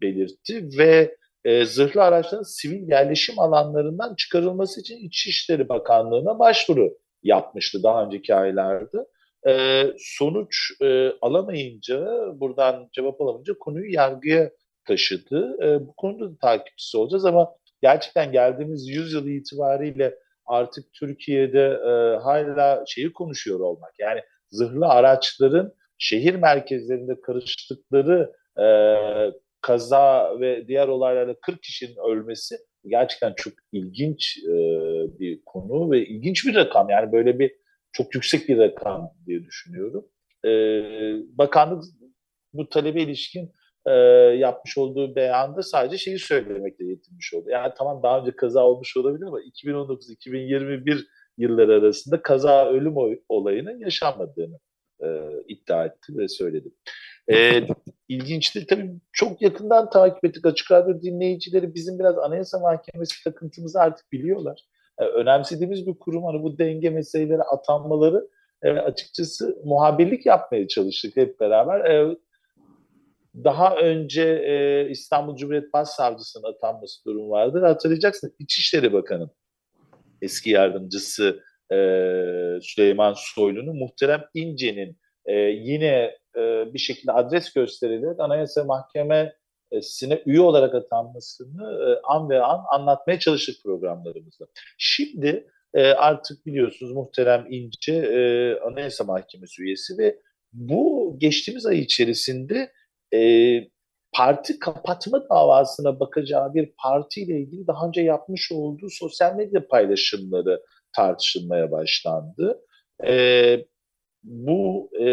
belirtti ve e, zırhlı araçların sivil yerleşim alanlarından çıkarılması için İçişleri Bakanlığı'na başvuru yapmıştı daha önceki aylarda. E, sonuç e, alamayınca, buradan cevap alamayınca konuyu yargıya taşıdı. E, bu konuda da takipçisi olacağız ama gerçekten geldiğimiz yüzyıl itibariyle artık Türkiye'de e, hala şeyi konuşuyor olmak. Yani zırhlı araçların şehir merkezlerinde karıştıkları e, kaza ve diğer olaylarda 40 kişinin ölmesi gerçekten çok ilginç e, bir konu ve ilginç bir rakam. Yani böyle bir çok yüksek bir rakam diye düşünüyorum. E, bakanlık bu talebe ilişkin e, yapmış olduğu beyanda sadece şeyi söylemekle yetinmiş oldu. Yani tamam daha önce kaza olmuş olabilir ama 2019-2021 yılları arasında kaza ölüm olayının yaşanmadığını e, iddia etti ve söyledi. E, ilginçti. Tabii çok yakından takip ettik. Açık Radyo dinleyicileri bizim biraz Anayasa Mahkemesi takıntımızı artık biliyorlar. E, önemsediğimiz bir kurum. Hani bu denge meseleleri atanmaları e, açıkçası muhabirlik yapmaya çalıştık hep beraber. E, daha önce e, İstanbul Cumhuriyet Başsavcısının atanması durum vardır. Hatırlayacaksınız İçişleri Bakanı eski yardımcısı e, Süleyman Soylu'nun Muhterem İnce'nin e, yine e, bir şekilde adres gösterilerek Anayasa Mahkemesi'ne üye olarak atanmasını e, an ve an anlatmaya çalıştık programlarımızda. Şimdi e, artık biliyorsunuz Muhterem İnce e, Anayasa Mahkemesi üyesi ve bu geçtiğimiz ay içerisinde e, parti kapatma davasına bakacağı bir partiyle ilgili daha önce yapmış olduğu sosyal medya paylaşımları tartışılmaya başlandı. E, bu e,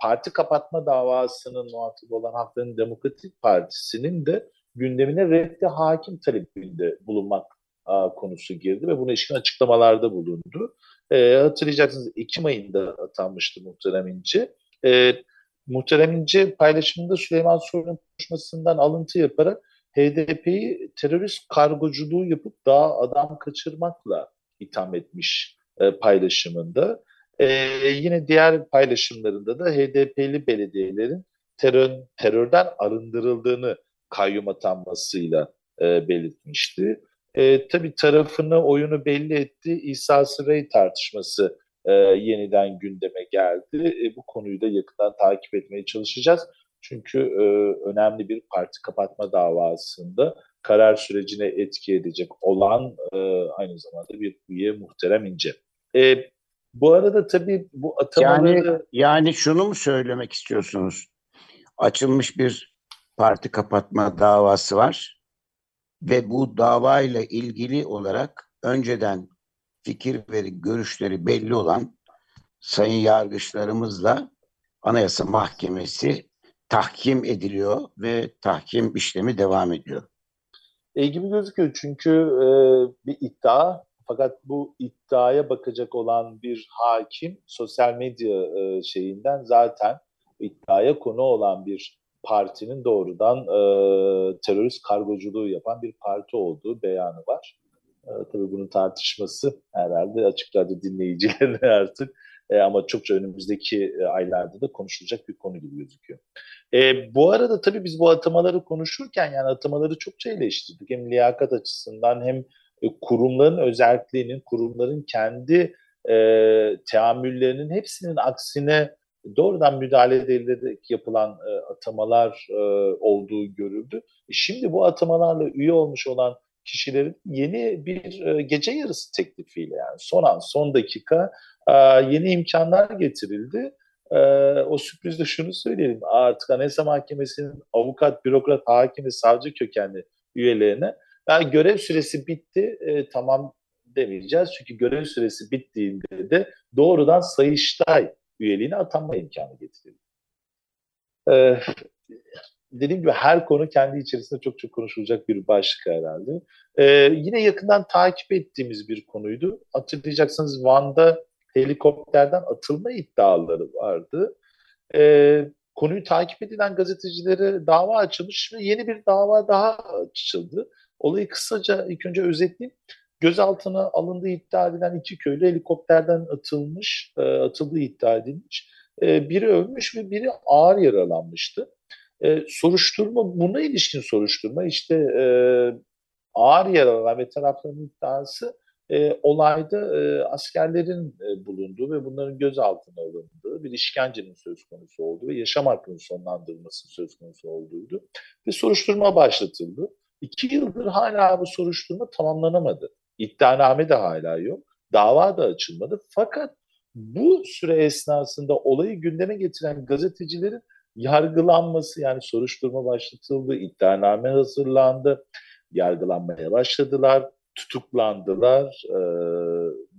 parti kapatma davasının muhatabı olan Hakların Demokratik Partisi'nin de gündemine reddi hakim talebinde bulunmak a, konusu girdi ve buna ilişkin açıklamalarda bulundu. E, hatırlayacaksınız Ekim ayında atanmıştı Muhterem İnce. E, Muhterem İnce paylaşımında Süleyman Soylu'nun konuşmasından alıntı yaparak HDP'yi terörist kargoculuğu yapıp daha adam kaçırmakla itham etmiş e, paylaşımında. E, yine diğer paylaşımlarında da HDP'li belediyelerin terör, terörden arındırıldığını kayyum atanmasıyla e, belirtmişti. E, tabii tarafını, oyunu belli etti. İsa Sırayı tartışması e, yeniden gündeme geldi. E, bu konuyu da yakından takip etmeye çalışacağız. Çünkü e, önemli bir parti kapatma davasında karar sürecine etki edecek olan e, aynı zamanda bir üye muhterem ince. E, bu arada tabii bu atamaları... Yani, yani şunu mu söylemek istiyorsunuz? Açılmış bir parti kapatma davası var ve bu davayla ilgili olarak önceden fikir ve görüşleri belli olan sayın yargıçlarımızla Anayasa Mahkemesi tahkim ediliyor ve tahkim işlemi devam ediyor. E gibi gözüküyor çünkü e, bir iddia fakat bu iddiaya bakacak olan bir hakim sosyal medya e, şeyinden zaten iddiaya konu olan bir partinin doğrudan e, terörist kargoculuğu yapan bir parti olduğu beyanı var. E, tabii bunun tartışması herhalde açık radyo dinleyicilerine artık e, ama çokça önümüzdeki e, aylarda da konuşulacak bir konu gibi gözüküyor. E, bu arada tabii biz bu atamaları konuşurken yani atamaları çokça eleştirdik. Hem liyakat açısından hem e, kurumların özelliğinin, kurumların kendi e, teamüllerinin hepsinin aksine doğrudan müdahale edilerek yapılan e, atamalar e, olduğu görüldü. E, şimdi bu atamalarla üye olmuş olan kişilerin yeni bir e, gece yarısı teklifiyle yani son an, son dakika e, yeni imkanlar getirildi. E, o sürprizde şunu söyleyelim. Artık Anayasa Mahkemesi'nin avukat, bürokrat, hakimi, savcı kökenli üyelerine yani görev süresi bitti, tamam demeyeceğiz. Çünkü görev süresi bittiğinde de doğrudan Sayıştay üyeliğine atanma imkanı getirildi. Dediğim gibi her konu kendi içerisinde çok çok konuşulacak bir başlık herhalde. Ee, yine yakından takip ettiğimiz bir konuydu. Hatırlayacaksınız Van'da helikopterden atılma iddiaları vardı. Ee, konuyu takip edilen gazetecilere dava açılmış ve yeni bir dava daha açıldı. Olayı kısaca ilk önce özetleyeyim. Gözaltına alındığı iddia edilen iki köylü helikopterden atılmış, e, atıldığı iddia edilmiş. E, biri ölmüş ve biri ağır yaralanmıştı. E, soruşturma, buna ilişkin soruşturma işte e, ağır yaralanan ve tarafların iddiası e, olayda e, askerlerin e, bulunduğu ve bunların gözaltına alındığı bir işkencenin söz konusu olduğu ve yaşam hakkının sonlandırılması söz konusu olduğuydu. Ve soruşturma başlatıldı. İki yıldır hala bu soruşturma tamamlanamadı. İddianame de hala yok. Dava da açılmadı. Fakat bu süre esnasında olayı gündeme getiren gazetecilerin yargılanması yani soruşturma başlatıldı, iddianame hazırlandı, yargılanmaya başladılar, tutuklandılar,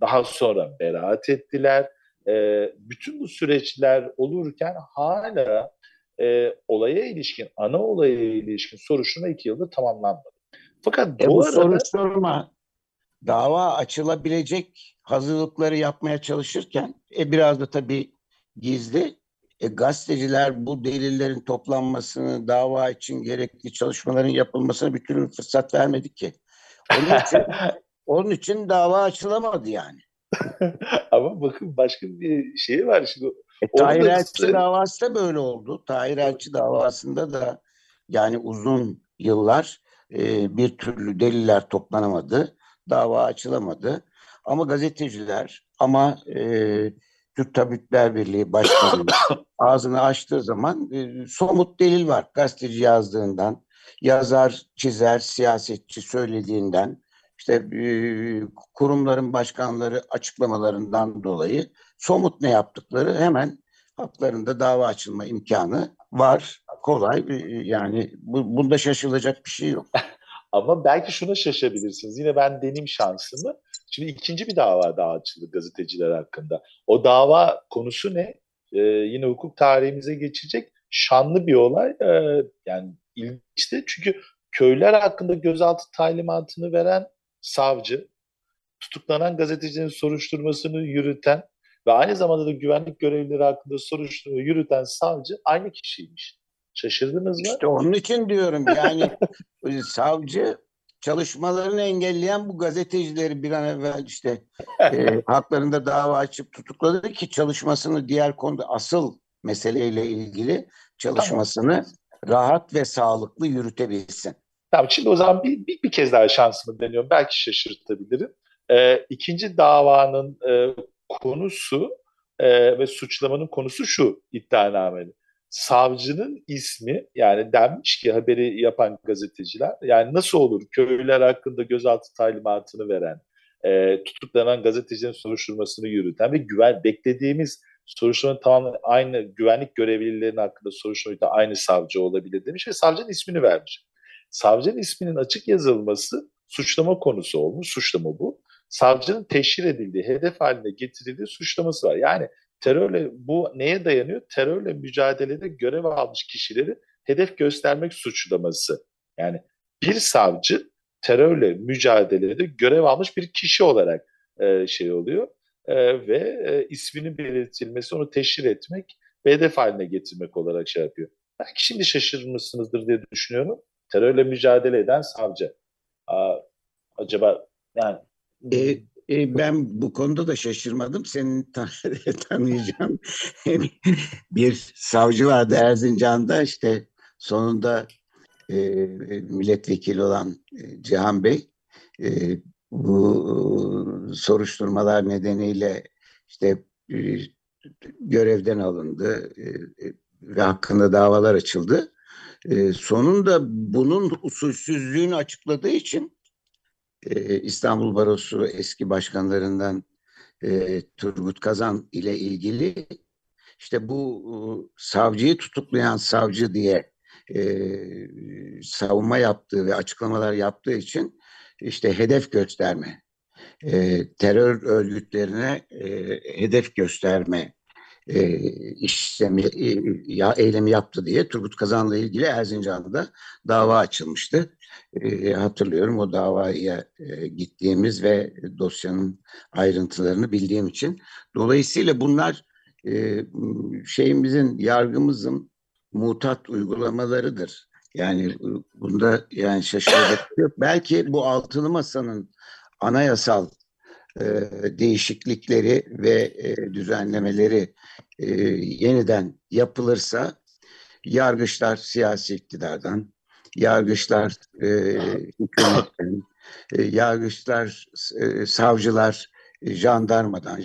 daha sonra beraat ettiler. Bütün bu süreçler olurken hala olaya ilişkin, ana olaya ilişkin soruşturma iki yılda tamamlanmadı. Fakat e bu, bu arada, soruşturma dava açılabilecek hazırlıkları yapmaya çalışırken e, biraz da tabii gizli e, gazeteciler bu delillerin toplanmasını, dava için gerekli çalışmaların yapılmasına bir türlü fırsat vermedik ki. Onun için, onun için dava açılamadı yani. Ama bakın başka bir şey var şimdi. E, Tahir Elçi davası da böyle oldu. Tahir Elçi davasında da yani uzun yıllar e, bir türlü deliller toplanamadı dava açılamadı. Ama gazeteciler ama e, Türk Tabipler Birliği Başkanı ağzını açtığı zaman e, somut delil var. Gazeteci yazdığından, yazar, çizer, siyasetçi söylediğinden, işte e, kurumların başkanları açıklamalarından dolayı somut ne yaptıkları hemen haklarında dava açılma imkanı var. kolay. Yani bu, bunda şaşılacak bir şey yok. Ama belki şuna şaşabilirsiniz. Yine ben deneyim şansımı. Şimdi ikinci bir dava daha açıldı gazeteciler hakkında. O dava konusu ne? Ee, yine hukuk tarihimize geçecek şanlı bir olay. Ee, yani ilginçti. Çünkü köyler hakkında gözaltı talimatını veren savcı, tutuklanan gazetecinin soruşturmasını yürüten ve aynı zamanda da güvenlik görevlileri hakkında soruşturma yürüten savcı aynı kişiymiş. Şaşırdınız mı? İşte onun için diyorum yani savcı çalışmalarını engelleyen bu gazetecileri bir an evvel işte e, haklarında dava açıp tutukladı ki çalışmasını diğer konuda asıl meseleyle ilgili çalışmasını tamam. rahat ve sağlıklı yürütebilsin. Tamam şimdi o zaman bir, bir, bir kez daha şansımı deniyorum. Belki şaşırtabilirim. Ee, ikinci davanın e, konusu e, ve suçlamanın konusu şu iddianameli. Savcının ismi yani denmiş ki haberi yapan gazeteciler yani nasıl olur köylüler hakkında gözaltı talimatını veren, e, tutuklanan gazetecinin soruşturmasını yürüten ve güven beklediğimiz soruşturmanın tamamen aynı güvenlik görevlilerinin hakkında soruşturmada aynı savcı olabilir demiş ve savcının ismini vermiş. Savcının isminin açık yazılması suçlama konusu olmuş. Suçlama bu. Savcının teşhir edildiği, hedef haline getirildiği suçlaması var. Yani terörle bu neye dayanıyor? Terörle mücadelede görev almış kişileri hedef göstermek suçlaması. Yani bir savcı terörle mücadelede görev almış bir kişi olarak e, şey oluyor e, ve e, isminin belirtilmesi, onu teşhir etmek ve hedef haline getirmek olarak şey yapıyor. Belki şimdi şaşırmışsınızdır diye düşünüyorum. Terörle mücadele eden savcı. Aa, acaba yani e, e, ben bu konuda da şaşırmadım. Senin tan tanıyacağın bir savcı vardı Erzincan'da işte sonunda e, milletvekili olan e, Cihan Bey e, bu soruşturmalar nedeniyle işte e, görevden alındı e, e, ve hakkında davalar açıldı. E, sonunda bunun usulsüzlüğünü açıkladığı için e, İstanbul Barosu eski başkanlarından e, Turgut Kazan ile ilgili işte bu e, savcıyı tutuklayan savcı diye e, savunma yaptığı ve açıklamalar yaptığı için işte hedef gösterme, terör örgütlerine hedef gösterme e, işlemi, e, ya, eylemi yaptı diye Turgut Kazan'la ilgili Erzincan'da dava açılmıştı. Hatırlıyorum o davaya gittiğimiz ve dosyanın ayrıntılarını bildiğim için. Dolayısıyla bunlar şeyimizin, yargımızın mutat uygulamalarıdır. Yani bunda yani şaşıracak yok. Belki bu altılı masanın anayasal e, değişiklikleri ve e, düzenlemeleri e, yeniden yapılırsa yargıçlar siyasi iktidardan, yargıçlar e, hükümetten, e, yargıçlar, e, savcılar e, jandarmadan,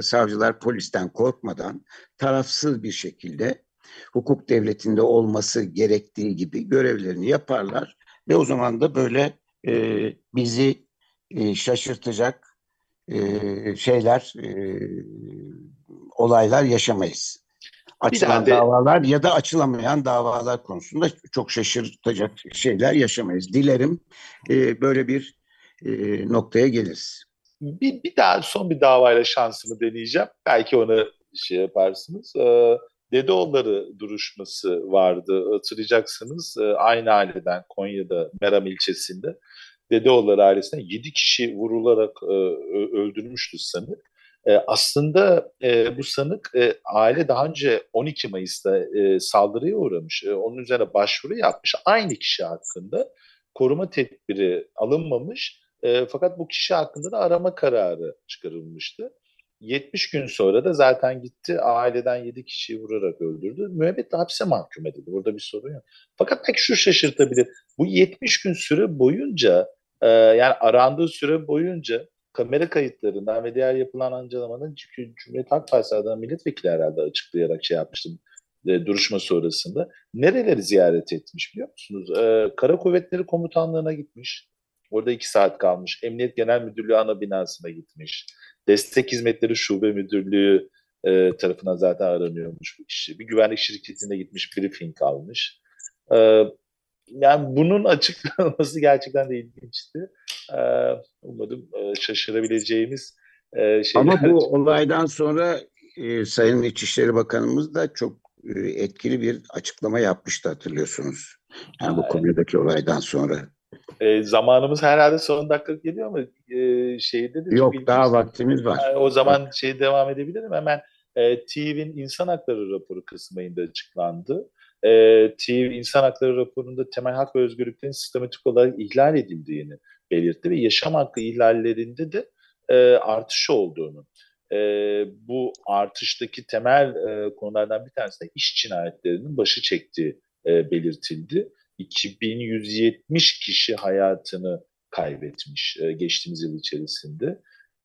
savcılar polisten korkmadan tarafsız bir şekilde hukuk devletinde olması gerektiği gibi görevlerini yaparlar ve o zaman da böyle e, bizi e, şaşırtacak e, şeyler, e, olaylar yaşamayız. Açılan de... davalar ya da açılamayan davalar konusunda çok şaşırtacak şeyler yaşamayız. Dilerim e, böyle bir e, noktaya geliriz. Bir, bir daha son bir davayla şansımı deneyeceğim. Belki onu şey yaparsınız. Ee, Dedeoğulları duruşması vardı. Hatırlayacaksınız. Ee, aynı aileden Konya'da Meram ilçesinde Dedeoğulları ailesine 7 kişi vurularak e, öldürmüştü sanık. E, aslında e, bu sanık e, aile daha önce 12 Mayıs'ta e, saldırıya uğramış. E, onun üzerine başvuru yapmış. Aynı kişi hakkında koruma tedbiri alınmamış. E, fakat bu kişi hakkında da arama kararı çıkarılmıştı. 70 gün sonra da zaten gitti aileden 7 kişiyi vurarak öldürdü. Müebbet hapse mahkum edildi. Burada bir sorun yok. Fakat belki şu şaşırtabilir. Bu 70 gün süre boyunca e, yani arandığı süre boyunca kamera kayıtlarından ve diğer yapılan ancalamanın Cumhuriyet Halk Partisi adına milletvekili herhalde açıklayarak şey yapmıştım e, duruşma sonrasında. Nereleri ziyaret etmiş biliyor musunuz? E, Kara Kuvvetleri Komutanlığı'na gitmiş. Orada iki saat kalmış. Emniyet Genel Müdürlüğü ana binasına gitmiş. Destek Hizmetleri Şube Müdürlüğü e, tarafından zaten aranıyormuş bu kişi. Bir güvenlik şirketine gitmiş briefing almış. E, yani bunun açıklanması gerçekten de ilginçti. E, umarım e, şaşırabileceğimiz e, şeyler. Ama bu olaydan sonra e, Sayın İçişleri Bakanımız da çok e, etkili bir açıklama yapmıştı hatırlıyorsunuz. Yani bu konudaki olaydan sonra. E, zamanımız herhalde son dakika geliyor ama e, şeyde de Yok daha vaktimiz var. Yani o zaman şey devam edebilirim. Hemen e, TİV'in insan hakları raporu Kasım ayında açıklandı. E, TİV insan hakları raporunda temel hak ve özgürlüklerin sistematik olarak ihlal edildiğini belirtti ve yaşam hakkı ihlallerinde de e, artış olduğunu. E, bu artıştaki temel e, konulardan bir tanesi de iş cinayetlerinin başı çektiği e, belirtildi. 2170 kişi hayatını kaybetmiş e, geçtiğimiz yıl içerisinde.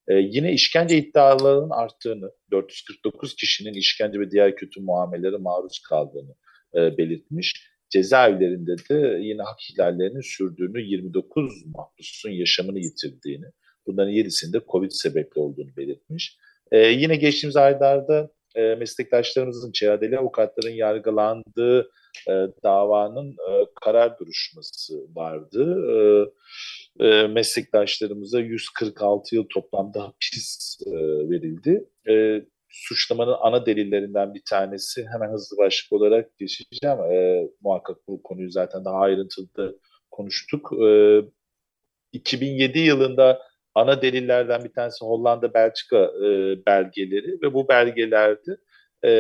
E, yine işkence iddialarının arttığını, 449 kişinin işkence ve diğer kötü muamelelere maruz kaldığını e, belirtmiş. Cezaevlerinde de yine hak ihlallerinin sürdüğünü, 29 mahpusun yaşamını yitirdiğini, bunların 7'sinde Covid sebepli olduğunu belirtmiş. E, yine geçtiğimiz aylarda e, meslektaşlarımızın, çeyadeli avukatların yargılandığı e, davanın e, karar duruşması vardı. E, e, meslektaşlarımıza 146 yıl toplamda hapis e, verildi. E, suçlamanın ana delillerinden bir tanesi hemen hızlı başlık olarak geçeceğim. E, muhakkak bu konuyu zaten daha ayrıntılı konuştuk. E, 2007 yılında ana delillerden bir tanesi Hollanda Belçika e, belgeleri ve bu belgelerde e,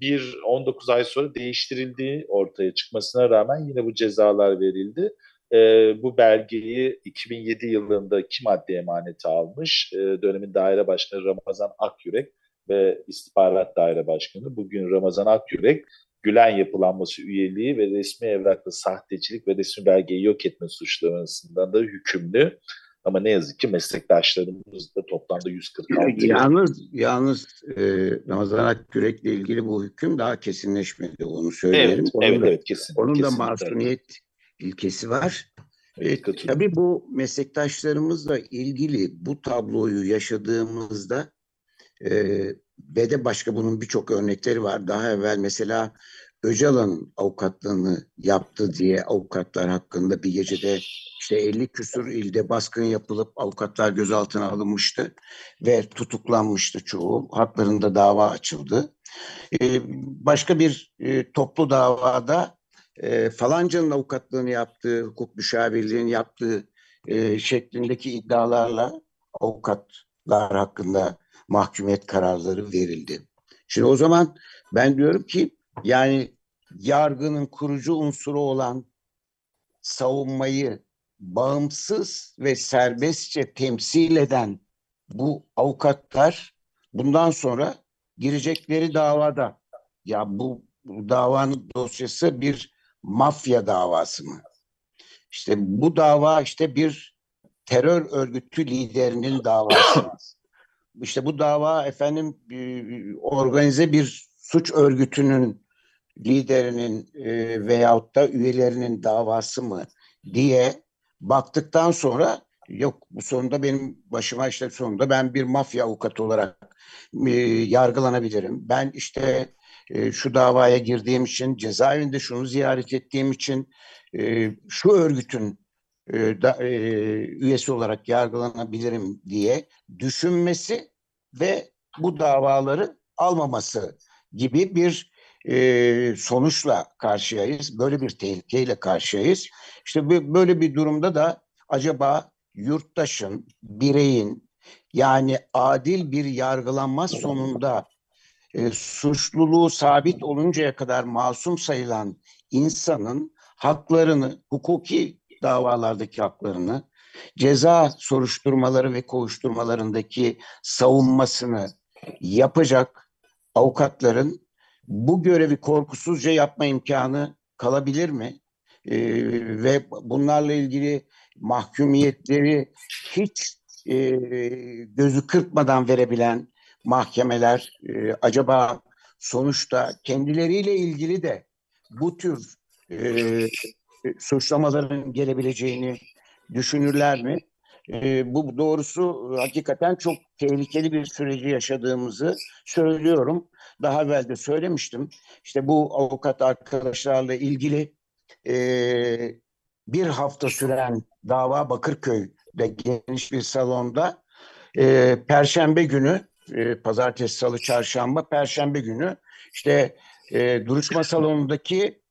bir 19 ay sonra değiştirildiği ortaya çıkmasına rağmen yine bu cezalar verildi. E, bu belgeyi 2007 yılında kim adli emaneti almış? E, dönemin daire başkanı Ramazan Akyürek ve istihbarat daire başkanı bugün Ramazan Akyürek Gülen yapılanması üyeliği ve resmi evraklı sahtecilik ve resmi belgeyi yok etme suçlamasından da hükümlü. Ama ne yazık ki meslektaşlarımız da toplamda 146. Yalnız yalnız e, Ramazan Akkürek'le ilgili bu hüküm daha kesinleşmedi onu söyleyelim. Evet, onun evet, da, evet kesin. Onun kesinlikle. da masumiyet ilkesi var. Evet, E, tabii bu meslektaşlarımızla ilgili bu tabloyu yaşadığımızda e, ve de başka bunun birçok örnekleri var. Daha evvel mesela Öcalan'ın avukatlığını yaptı diye avukatlar hakkında bir gecede işte 50 küsur ilde baskın yapılıp avukatlar gözaltına alınmıştı ve tutuklanmıştı çoğu. Haklarında dava açıldı. Ee, başka bir e, toplu davada e, falancanın avukatlığını yaptığı, hukuk müşavirliğini yaptığı e, şeklindeki iddialarla avukatlar hakkında mahkumiyet kararları verildi. Şimdi o zaman ben diyorum ki yani yargının kurucu unsuru olan savunmayı bağımsız ve serbestçe temsil eden bu avukatlar bundan sonra girecekleri davada ya bu, bu davanın dosyası bir mafya davası mı? İşte bu dava işte bir terör örgütü liderinin davası. İşte bu dava efendim organize bir suç örgütünün liderinin e, veyahut da üyelerinin davası mı diye baktıktan sonra yok bu sonunda benim başıma işte sonunda ben bir mafya avukatı olarak e, yargılanabilirim. Ben işte e, şu davaya girdiğim için cezaevinde şunu ziyaret ettiğim için e, şu örgütün e, da, e, üyesi olarak yargılanabilirim diye düşünmesi ve bu davaları almaması gibi bir e, sonuçla karşıyayız. Böyle bir tehlikeyle karşıyayız. İşte böyle bir durumda da acaba yurttaşın, bireyin yani adil bir yargılanma sonunda e, suçluluğu sabit oluncaya kadar masum sayılan insanın haklarını, hukuki davalardaki haklarını, ceza soruşturmaları ve kovuşturmalarındaki savunmasını yapacak avukatların bu görevi korkusuzca yapma imkanı kalabilir mi? Ee, ve bunlarla ilgili mahkumiyetleri hiç e, gözü kırpmadan verebilen mahkemeler e, acaba sonuçta kendileriyle ilgili de bu tür e, suçlamaların gelebileceğini düşünürler mi? e, bu doğrusu hakikaten çok tehlikeli bir süreci yaşadığımızı söylüyorum. Daha evvel de söylemiştim. İşte bu avukat arkadaşlarla ilgili e, bir hafta süren dava Bakırköy'de geniş bir salonda e, Perşembe günü, e, Pazartesi, Salı, Çarşamba, Perşembe günü işte e, duruşma salonundaki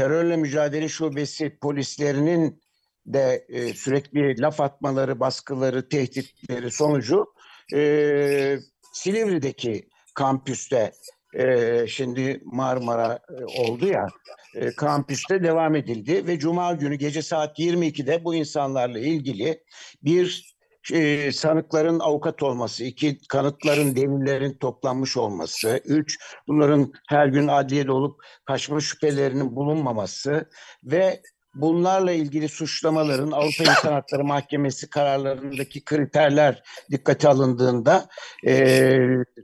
terörle mücadele şubesi polislerinin de e, sürekli laf atmaları, baskıları, tehditleri sonucu e, Silivri'deki kampüste e, şimdi Marmara e, oldu ya e, kampüste devam edildi ve Cuma günü gece saat 22'de bu insanlarla ilgili bir e, sanıkların avukat olması, iki kanıtların, delillerin toplanmış olması, üç bunların her gün adliyede olup kaçma şüphelerinin bulunmaması ve bunlarla ilgili suçlamaların Avrupa İnsan Hakları Mahkemesi kararlarındaki kriterler dikkate alındığında e,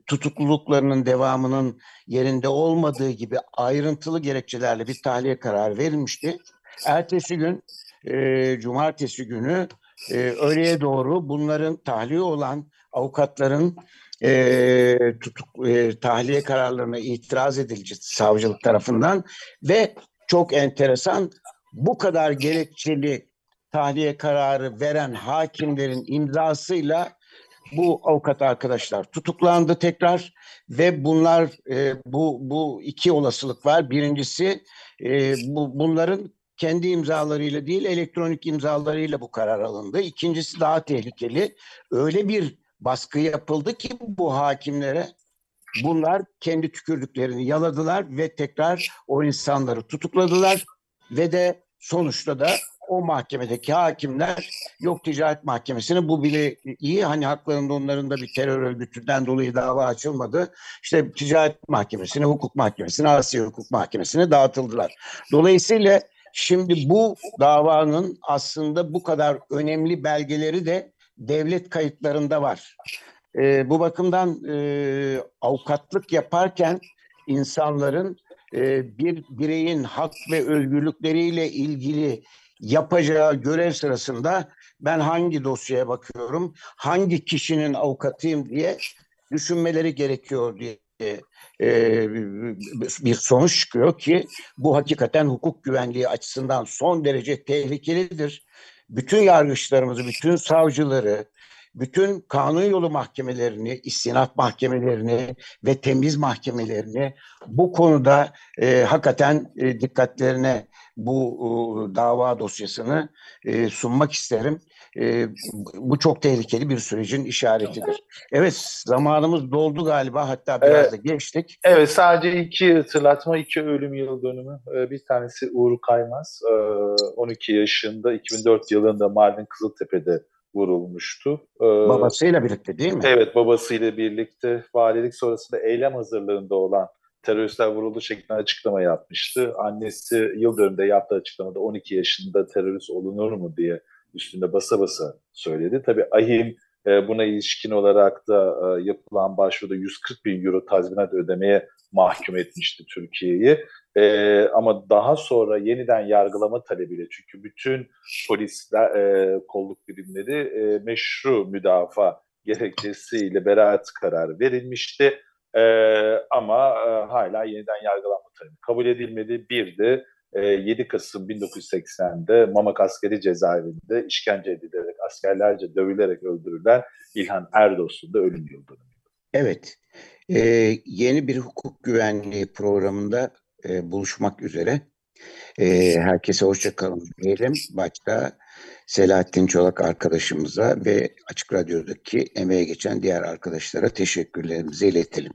tutukluluklarının devamının yerinde olmadığı gibi ayrıntılı gerekçelerle bir tahliye kararı verilmişti. Ertesi gün, e, cumartesi günü e, öğleye doğru bunların tahliye olan avukatların e, tutuk e, tahliye kararlarına itiraz edilecek savcılık tarafından ve çok enteresan bu kadar gerekçeli tahliye kararı veren hakimlerin imzasıyla bu avukat arkadaşlar tutuklandı tekrar ve bunlar e, bu bu iki olasılık var. Birincisi e, bu bunların kendi imzalarıyla değil elektronik imzalarıyla bu karar alındı. İkincisi daha tehlikeli. Öyle bir baskı yapıldı ki bu hakimlere bunlar kendi tükürdüklerini yaladılar ve tekrar o insanları tutukladılar ve de sonuçta da o mahkemedeki hakimler yok ticaret mahkemesine bu bile iyi hani haklarında onların da bir terör örgütünden dolayı dava açılmadı. İşte ticaret mahkemesine, hukuk mahkemesine, Asya hukuk mahkemesine dağıtıldılar. Dolayısıyla şimdi bu davanın aslında bu kadar önemli belgeleri de devlet kayıtlarında var. E, bu bakımdan e, avukatlık yaparken insanların e, bir bireyin hak ve özgürlükleriyle ilgili yapacağı görev sırasında ben hangi dosyaya bakıyorum, hangi kişinin avukatıyım diye düşünmeleri gerekiyor diye e, bir sonuç çıkıyor ki bu hakikaten hukuk güvenliği açısından son derece tehlikelidir. Bütün yargıçlarımızı, bütün savcıları, bütün kanun yolu mahkemelerini, istinaf mahkemelerini ve temiz mahkemelerini bu konuda e, hakikaten e, dikkatlerine bu e, dava dosyasını e, sunmak isterim. E, bu çok tehlikeli bir sürecin işaretidir. Evet zamanımız doldu galiba hatta biraz evet. da geçtik. Evet sadece iki hatırlatma, iki ölüm yıl dönümü. Bir tanesi Uğur Kaymaz, 12 e, yaşında 2004 yılında Mardin Kızıltepe'de vurulmuştu. Babasıyla birlikte değil mi? Evet babasıyla birlikte valilik sonrasında eylem hazırlığında olan teröristler vuruldu şeklinde açıklama yapmıştı. Annesi yıl dönümünde yaptığı açıklamada 12 yaşında terörist olunur mu diye üstünde basa basa söyledi. Tabii ahim e, buna ilişkin olarak da e, yapılan başvuruda 140 bin euro tazminat ödemeye mahkum etmişti Türkiye'yi. E, ama daha sonra yeniden yargılama talebiyle çünkü bütün polisler, kolluk birimleri meşru müdafaa gerekçesiyle beraat kararı verilmişti. Ama hala yeniden yargılama talebi kabul edilmedi. Bir de 7 Kasım 1980'de Mamak Askeri Cezaevinde işkence edilerek, askerlerce dövülerek öldürülen İlhan Erdos'un da ölüm yıl Evet, ee, yeni bir hukuk güvenliği programında e, buluşmak üzere. E, herkese hoşçakalın diyelim. Başta Selahattin Çolak arkadaşımıza ve Açık Radyo'daki emeğe geçen diğer arkadaşlara teşekkürlerimizi iletelim.